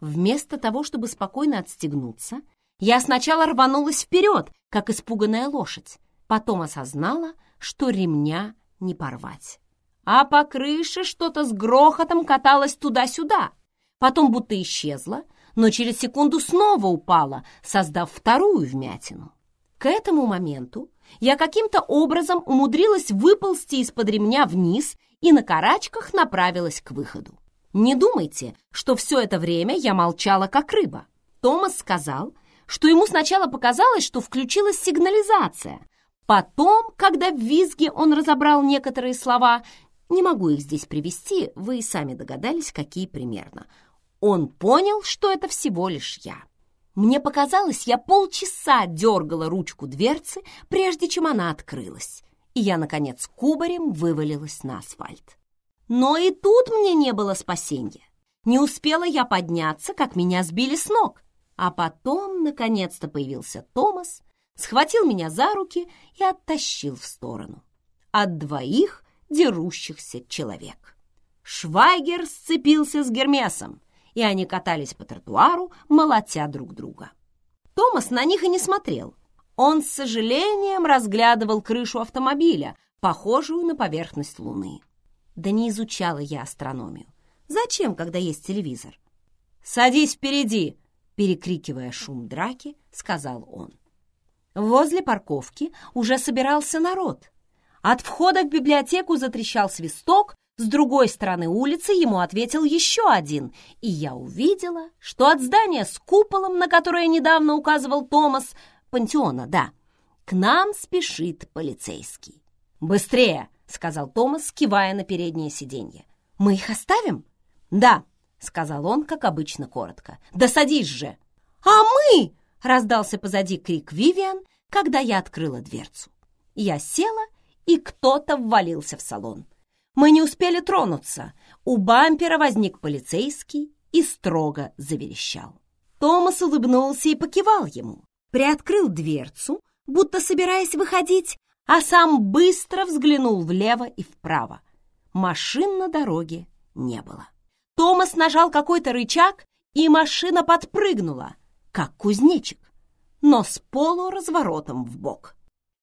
Speaker 3: Вместо того, чтобы спокойно отстегнуться, я сначала рванулась вперед, как испуганная лошадь, потом осознала, что ремня не порвать. А по крыше что-то с грохотом каталось туда-сюда, потом будто исчезло, но через секунду снова упала, создав вторую вмятину. К этому моменту я каким-то образом умудрилась выползти из-под ремня вниз и на карачках направилась к выходу. Не думайте, что все это время я молчала как рыба. Томас сказал, что ему сначала показалось, что включилась сигнализация. Потом, когда в визге он разобрал некоторые слова, не могу их здесь привести, вы и сами догадались, какие примерно – он понял, что это всего лишь я. Мне показалось, я полчаса дергала ручку дверцы, прежде чем она открылась, и я, наконец, кубарем вывалилась на асфальт. Но и тут мне не было спасения. Не успела я подняться, как меня сбили с ног. А потом, наконец-то, появился Томас, схватил меня за руки и оттащил в сторону. От двоих дерущихся человек. Швайгер сцепился с Гермесом, и они катались по тротуару, молотя друг друга. Томас на них и не смотрел. Он с сожалением разглядывал крышу автомобиля, похожую на поверхность Луны. Да не изучала я астрономию. Зачем, когда есть телевизор? «Садись впереди!» — перекрикивая шум драки, сказал он. Возле парковки уже собирался народ. От входа в библиотеку затрещал свисток,
Speaker 1: С другой стороны улицы ему ответил еще один, и я увидела, что от здания с куполом, на которое недавно указывал Томас, пантеона, да, к нам спешит полицейский. «Быстрее!» — сказал Томас, кивая на переднее сиденье. «Мы их оставим?» «Да», — сказал он, как обычно, коротко. «Да садись же!» «А мы!» — раздался позади крик Вивиан, когда я открыла дверцу. Я села, и кто-то ввалился в салон. Мы не успели тронуться. У бампера возник полицейский и строго заверещал. Томас улыбнулся и покивал ему, приоткрыл дверцу, будто собираясь выходить, а сам быстро взглянул влево и вправо. Машин на дороге не было. Томас нажал какой-то рычаг, и машина подпрыгнула, как кузнечик, но с полуразворотом в бок.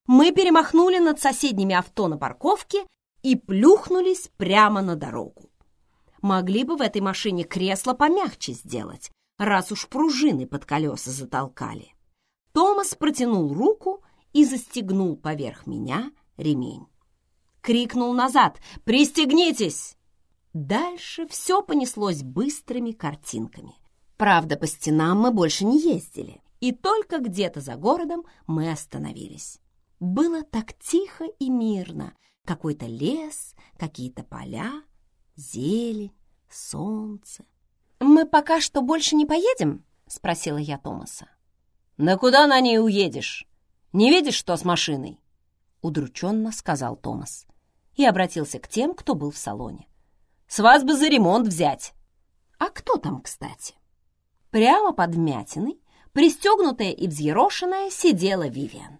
Speaker 1: Мы перемахнули над соседними авто на парковке и плюхнулись прямо на дорогу. Могли бы в этой машине кресло помягче сделать, раз уж пружины под колеса затолкали. Томас протянул руку и застегнул поверх меня ремень. Крикнул назад «Пристегнитесь!» Дальше все понеслось быстрыми картинками. Правда, по стенам мы больше не ездили, и только где-то за городом мы остановились. Было так тихо и мирно. Какой-то лес, какие-то поля, зелень, солнце. «Мы пока что больше не поедем?» — спросила я Томаса.
Speaker 3: «На куда на ней уедешь? Не видишь, что с машиной?»
Speaker 1: Удрученно сказал Томас и обратился к тем, кто был в салоне.
Speaker 3: «С вас бы за ремонт взять!»
Speaker 1: «А кто там, кстати?» Прямо под вмятиной, пристегнутая и взъерошенная, сидела Вивиан.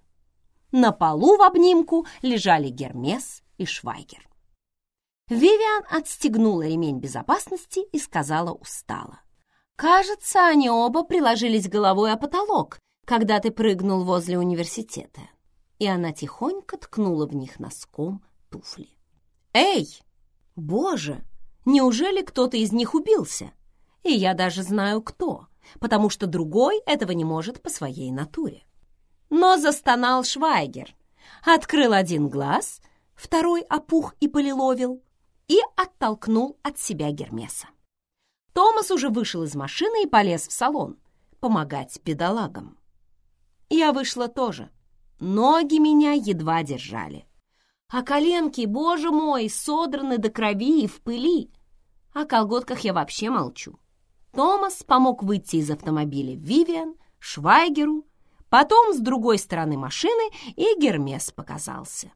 Speaker 1: На полу в обнимку лежали Гермес и Швайгер. Вивиан отстегнула ремень безопасности и сказала устало. «Кажется, они оба приложились головой о потолок, когда ты прыгнул возле университета». И она тихонько ткнула в них носком туфли. «Эй! Боже! Неужели кто-то из них убился? И я даже знаю, кто, потому что другой этого не может по своей натуре. Но застонал Швайгер, открыл один глаз, второй опух и полиловил, и оттолкнул от себя Гермеса. Томас уже вышел из машины и полез в салон помогать педалагам. Я вышла тоже. Ноги меня едва держали. А коленки, боже мой, содраны до крови и в пыли. О колготках я вообще молчу. Томас помог выйти из автомобиля Вивиан, Швайгеру, потом с другой стороны машины и Гермес показался.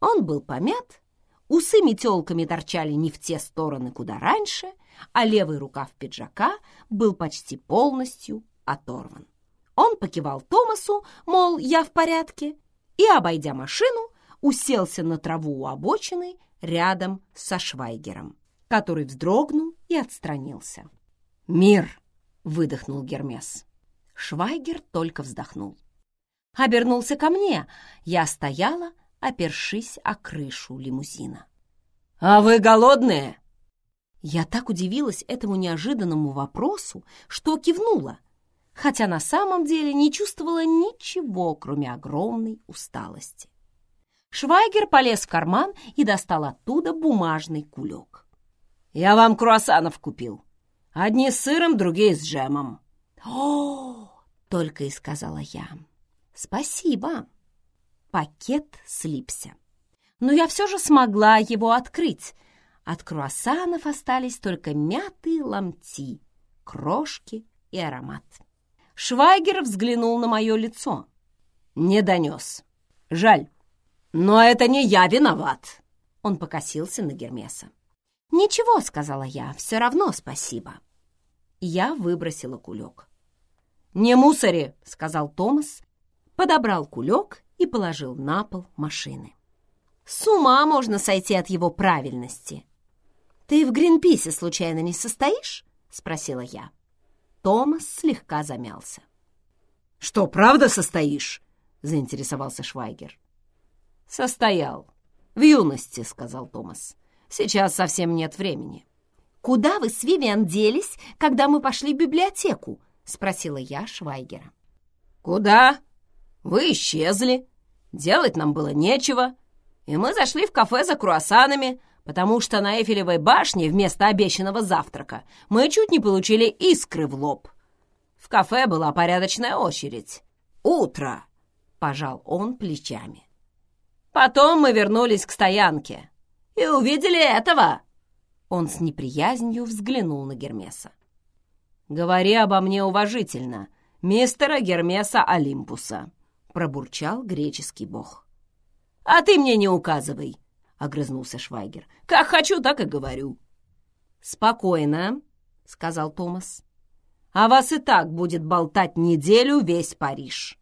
Speaker 1: Он был помят, усы метелками торчали не в те стороны, куда раньше, а левый рукав пиджака был почти полностью оторван. Он покивал Томасу, мол, я в порядке, и, обойдя машину, уселся на траву у обочины рядом со Швайгером, который вздрогнул и отстранился. «Мир!» — выдохнул Гермес. Швайгер только вздохнул. Обернулся ко мне. Я стояла, опершись о крышу лимузина.
Speaker 3: «А вы голодные?»
Speaker 1: Я так удивилась этому неожиданному вопросу, что кивнула, хотя на самом деле не чувствовала ничего, кроме огромной усталости. Швайгер полез в карман и достал оттуда бумажный кулек.
Speaker 3: «Я вам круассанов купил», Одни с сыром, другие с джемом.
Speaker 1: О, только и сказала я. Спасибо. Пакет слипся. Но я все же смогла его открыть. От круассанов остались только мятые ломти, крошки и аромат. Швайгер взглянул на мое лицо.
Speaker 3: Не донес. Жаль. Но это не я виноват.
Speaker 1: Он покосился на Гермеса. «Ничего», — сказала я, — «все равно спасибо». Я выбросила кулек.
Speaker 3: «Не мусори», — сказал Томас,
Speaker 1: подобрал кулек и положил на пол машины. С ума можно сойти от его правильности. «Ты в Гринписе случайно не состоишь?» — спросила я. Томас слегка замялся.
Speaker 3: «Что, правда состоишь?» — заинтересовался Швайгер.
Speaker 1: «Состоял. В юности», — сказал Томас. Сейчас совсем нет времени». «Куда вы с Вивиан делись, когда мы пошли в библиотеку?» — спросила я Швайгера.
Speaker 3: «Куда? Вы исчезли. Делать нам было нечего. И мы зашли в кафе за круассанами, потому что на Эйфелевой башне вместо обещанного завтрака мы чуть не получили искры в лоб. В кафе была порядочная очередь. Утро!» — пожал он плечами. «Потом мы вернулись к стоянке и увидели этого!» Он с неприязнью взглянул на Гермеса. «Говори обо мне уважительно, мистера Гермеса Олимпуса», — пробурчал греческий бог. «А ты мне не указывай», — огрызнулся Швайгер. «Как хочу, так и говорю». «Спокойно», — сказал Томас. «А вас и так будет болтать неделю весь Париж».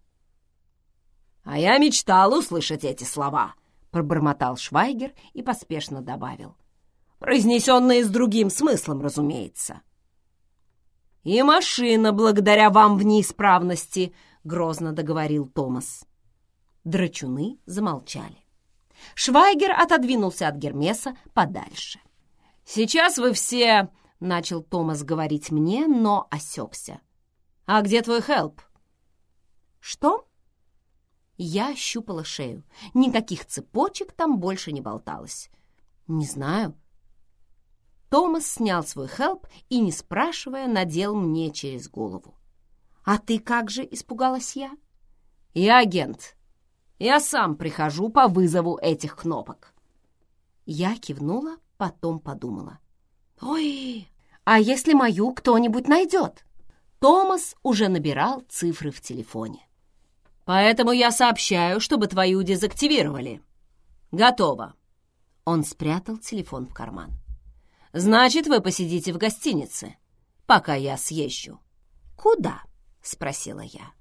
Speaker 3: «А я мечтал услышать эти слова», — пробормотал Швайгер и поспешно добавил. «Произнесенные с другим смыслом, разумеется». «И машина благодаря вам в неисправности», — грозно договорил Томас. Драчуны замолчали. Швайгер отодвинулся от Гермеса подальше. «Сейчас вы все...» — начал Томас говорить мне, но осекся. «А где твой хелп?» «Что?» Я щупала шею. Никаких цепочек там больше не болталось. «Не знаю». Томас снял свой хелп и, не спрашивая, надел мне через голову. «А ты как же?» — испугалась я. «Я агент. Я сам прихожу по вызову этих кнопок». Я кивнула, потом подумала. «Ой, а если мою кто-нибудь найдет?» Томас уже набирал цифры в телефоне. «Поэтому я сообщаю, чтобы твою дезактивировали. Готово». Он спрятал телефон в карман. «Значит, вы посидите в гостинице, пока я съезжу». «Куда?» — спросила я.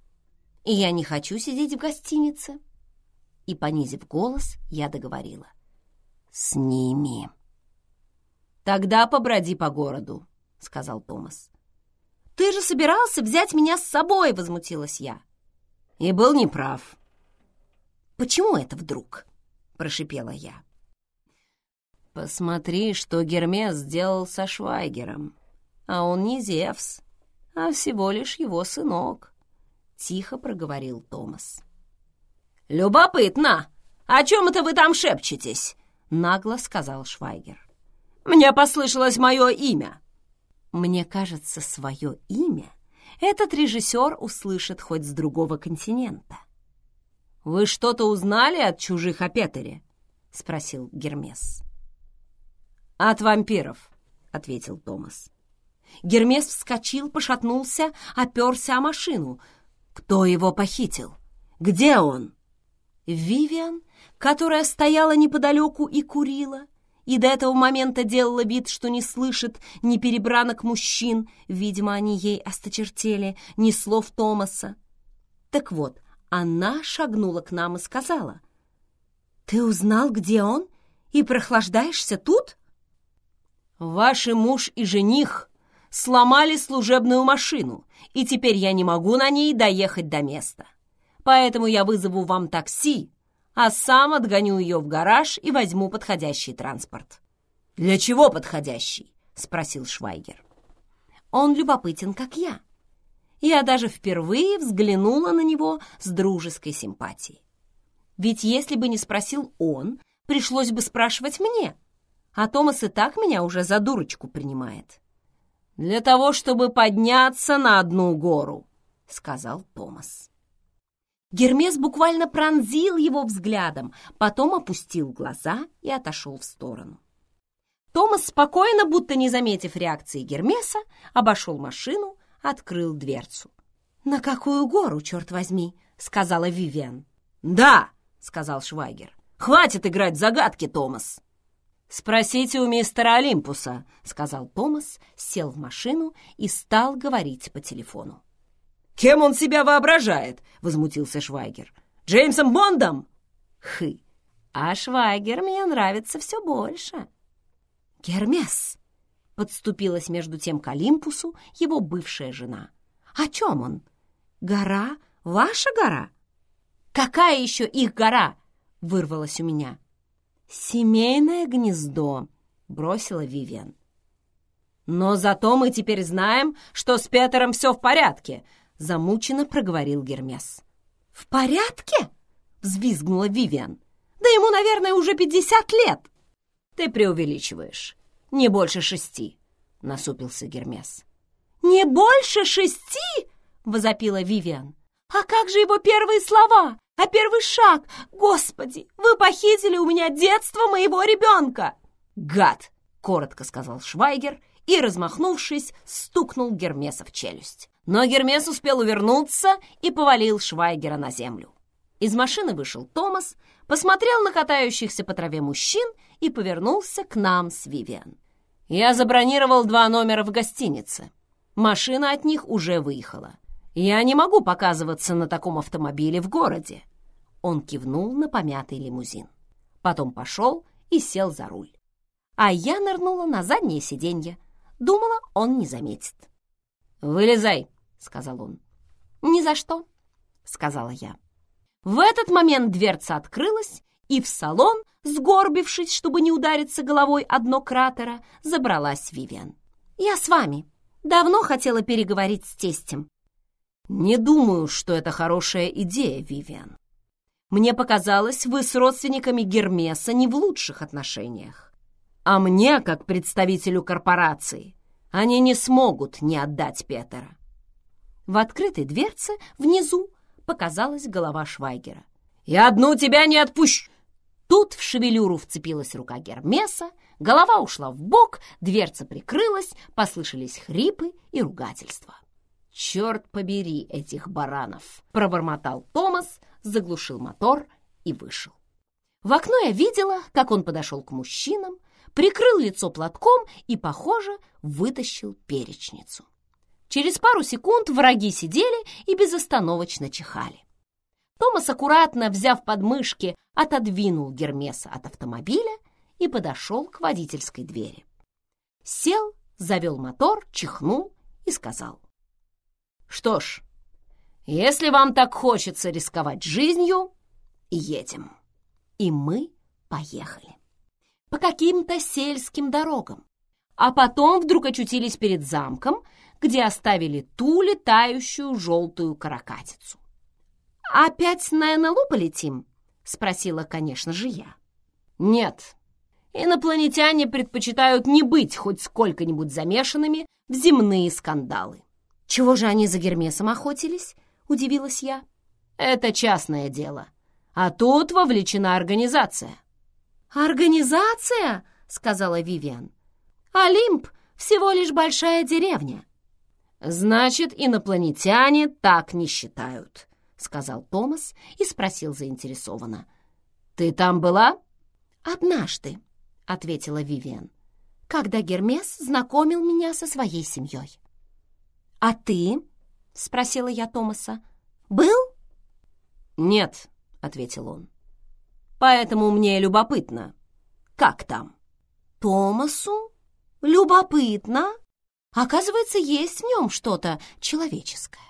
Speaker 3: «Я не хочу сидеть в гостинице» и, понизив голос, я договорила. «С ними». «Тогда поброди по городу», — сказал Томас. «Ты же собирался взять меня с собой!» — возмутилась я. И был неправ. «Почему это вдруг?» — прошипела я. «Посмотри, что Гермес сделал со Швайгером. А он не Зевс, а всего лишь его сынок», — тихо проговорил Томас. «Любопытно! О чем это вы там шепчетесь?» — нагло сказал Швайгер. «Мне послышалось мое имя». «Мне кажется, свое имя этот режиссер услышит хоть с другого континента». «Вы что-то узнали от чужих о Петере?» — спросил Гермес. «От вампиров», — ответил Томас. Гермес вскочил, пошатнулся, оперся о машину. «Кто его похитил? Где он?» Вивиан, которая стояла неподалеку и курила, и до этого момента делала вид, что не слышит ни перебранок мужчин, видимо, они ей осточертели, ни слов Томаса. Так вот, она шагнула к нам и сказала, «Ты узнал, где он, и прохлаждаешься тут?» «Ваши муж и жених сломали служебную машину, и теперь я не могу на ней доехать до места поэтому я вызову вам такси, а сам отгоню ее в гараж и возьму подходящий транспорт». «Для чего подходящий?» — спросил Швайгер. «Он любопытен, как я. Я даже впервые взглянула на него с дружеской симпатией. Ведь если бы не спросил он, пришлось бы спрашивать мне, а Томас и так меня уже за дурочку принимает». «Для того, чтобы подняться на одну гору», — сказал Томас. Гермес буквально пронзил его взглядом, потом опустил глаза и отошел в сторону. Томас спокойно, будто не заметив реакции Гермеса, обошел машину, открыл дверцу. «На какую гору, черт возьми?» — сказала Вивиан. «Да!» — сказал Швайгер. «Хватит играть в загадки, Томас!» «Спросите у мистера Олимпуса», — сказал Томас, сел в машину и стал говорить по телефону. «Кем он себя воображает?» — возмутился Швайгер. «Джеймсом Бондом?» «Хы! А Швайгер мне нравится все больше». «Гермес!» — подступилась между тем к Олимпусу его бывшая жена. «О чем он? Гора? Ваша гора?» «Какая еще их гора?» — вырвалась у меня. «Семейное гнездо», — бросила Вивиан. «Но зато мы теперь знаем, что с Петером все в порядке», — замученно проговорил Гермес. «В порядке?» — взвизгнула Вивиан. «Да ему, наверное, уже пятьдесят лет!» «Ты преувеличиваешь. Не больше шести», — насупился Гермес.
Speaker 1: «Не больше шести?» — возопила Вивиан. «А как же его первые слова? А первый шаг? Господи, вы похитили у меня детство моего ребенка!»
Speaker 3: «Гад!» — коротко сказал Швайгер и, размахнувшись, стукнул Гермеса в челюсть. Но Гермес успел увернуться и повалил Швайгера на землю. Из машины вышел Томас, посмотрел на катающихся по траве мужчин и повернулся к нам с Вивиан. «Я забронировал два номера в гостинице. Машина от них уже выехала. Я не могу показываться на таком автомобиле в городе». Он кивнул на помятый лимузин. Потом пошел и сел за руль. А я нырнула на заднее сиденье. Думала, он не заметит. «Вылезай», — сказал он.
Speaker 1: «Ни за что», — сказала я. В этот момент дверца открылась, и в салон, сгорбившись, чтобы не удариться головой о дно кратера, забралась Вивиан. «Я с вами. Давно хотела переговорить с тестем».
Speaker 3: «Не думаю, что это хорошая идея, Вивиан. Мне показалось, вы с родственниками Гермеса не в лучших отношениях. А мне, как представителю корпорации, они не смогут не отдать Петера».
Speaker 1: В открытой дверце внизу показалась голова Швайгера.
Speaker 3: «Я одну тебя не отпущу!»
Speaker 1: Тут в шевелюру вцепилась рука Гермеса, голова ушла в бок, дверца прикрылась, послышались хрипы и ругательства.
Speaker 3: «Черт побери этих баранов!» — пробормотал Томас, заглушил мотор и вышел.
Speaker 1: В окно я видела, как он подошел к мужчинам, прикрыл лицо платком и, похоже, вытащил перечницу. Через пару секунд враги сидели и безостановочно чихали. Томас, аккуратно взяв подмышки, отодвинул Гермеса от автомобиля и подошел к водительской двери. Сел, завел мотор, чихнул и сказал.
Speaker 3: «Что ж, если вам так хочется рисковать жизнью, едем».
Speaker 1: И мы поехали. По каким-то сельским дорогам. А потом вдруг очутились перед замком, где оставили ту летающую желтую каракатицу. «Опять на НЛО полетим?» — спросила, конечно же, я.
Speaker 3: «Нет, инопланетяне предпочитают не быть хоть сколько-нибудь замешанными в земные скандалы».
Speaker 1: «Чего же они за Гермесом охотились?» — удивилась я.
Speaker 3: «Это частное дело, а тут вовлечена организация».
Speaker 1: «Организация?» — сказала Вивиан. «Олимп — всего лишь большая деревня.
Speaker 3: «Значит, инопланетяне так не считают», — сказал Томас и спросил заинтересованно. «Ты там была?»
Speaker 1: «Однажды», — ответила Вивиан, «когда Гермес знакомил меня со своей семьей». «А ты?» — спросила я Томаса. «Был?»
Speaker 3: «Нет», — ответил он. «Поэтому мне любопытно. Как там?»
Speaker 1: «Томасу? Любопытно?» Оказывается, есть в нем что-то человеческое.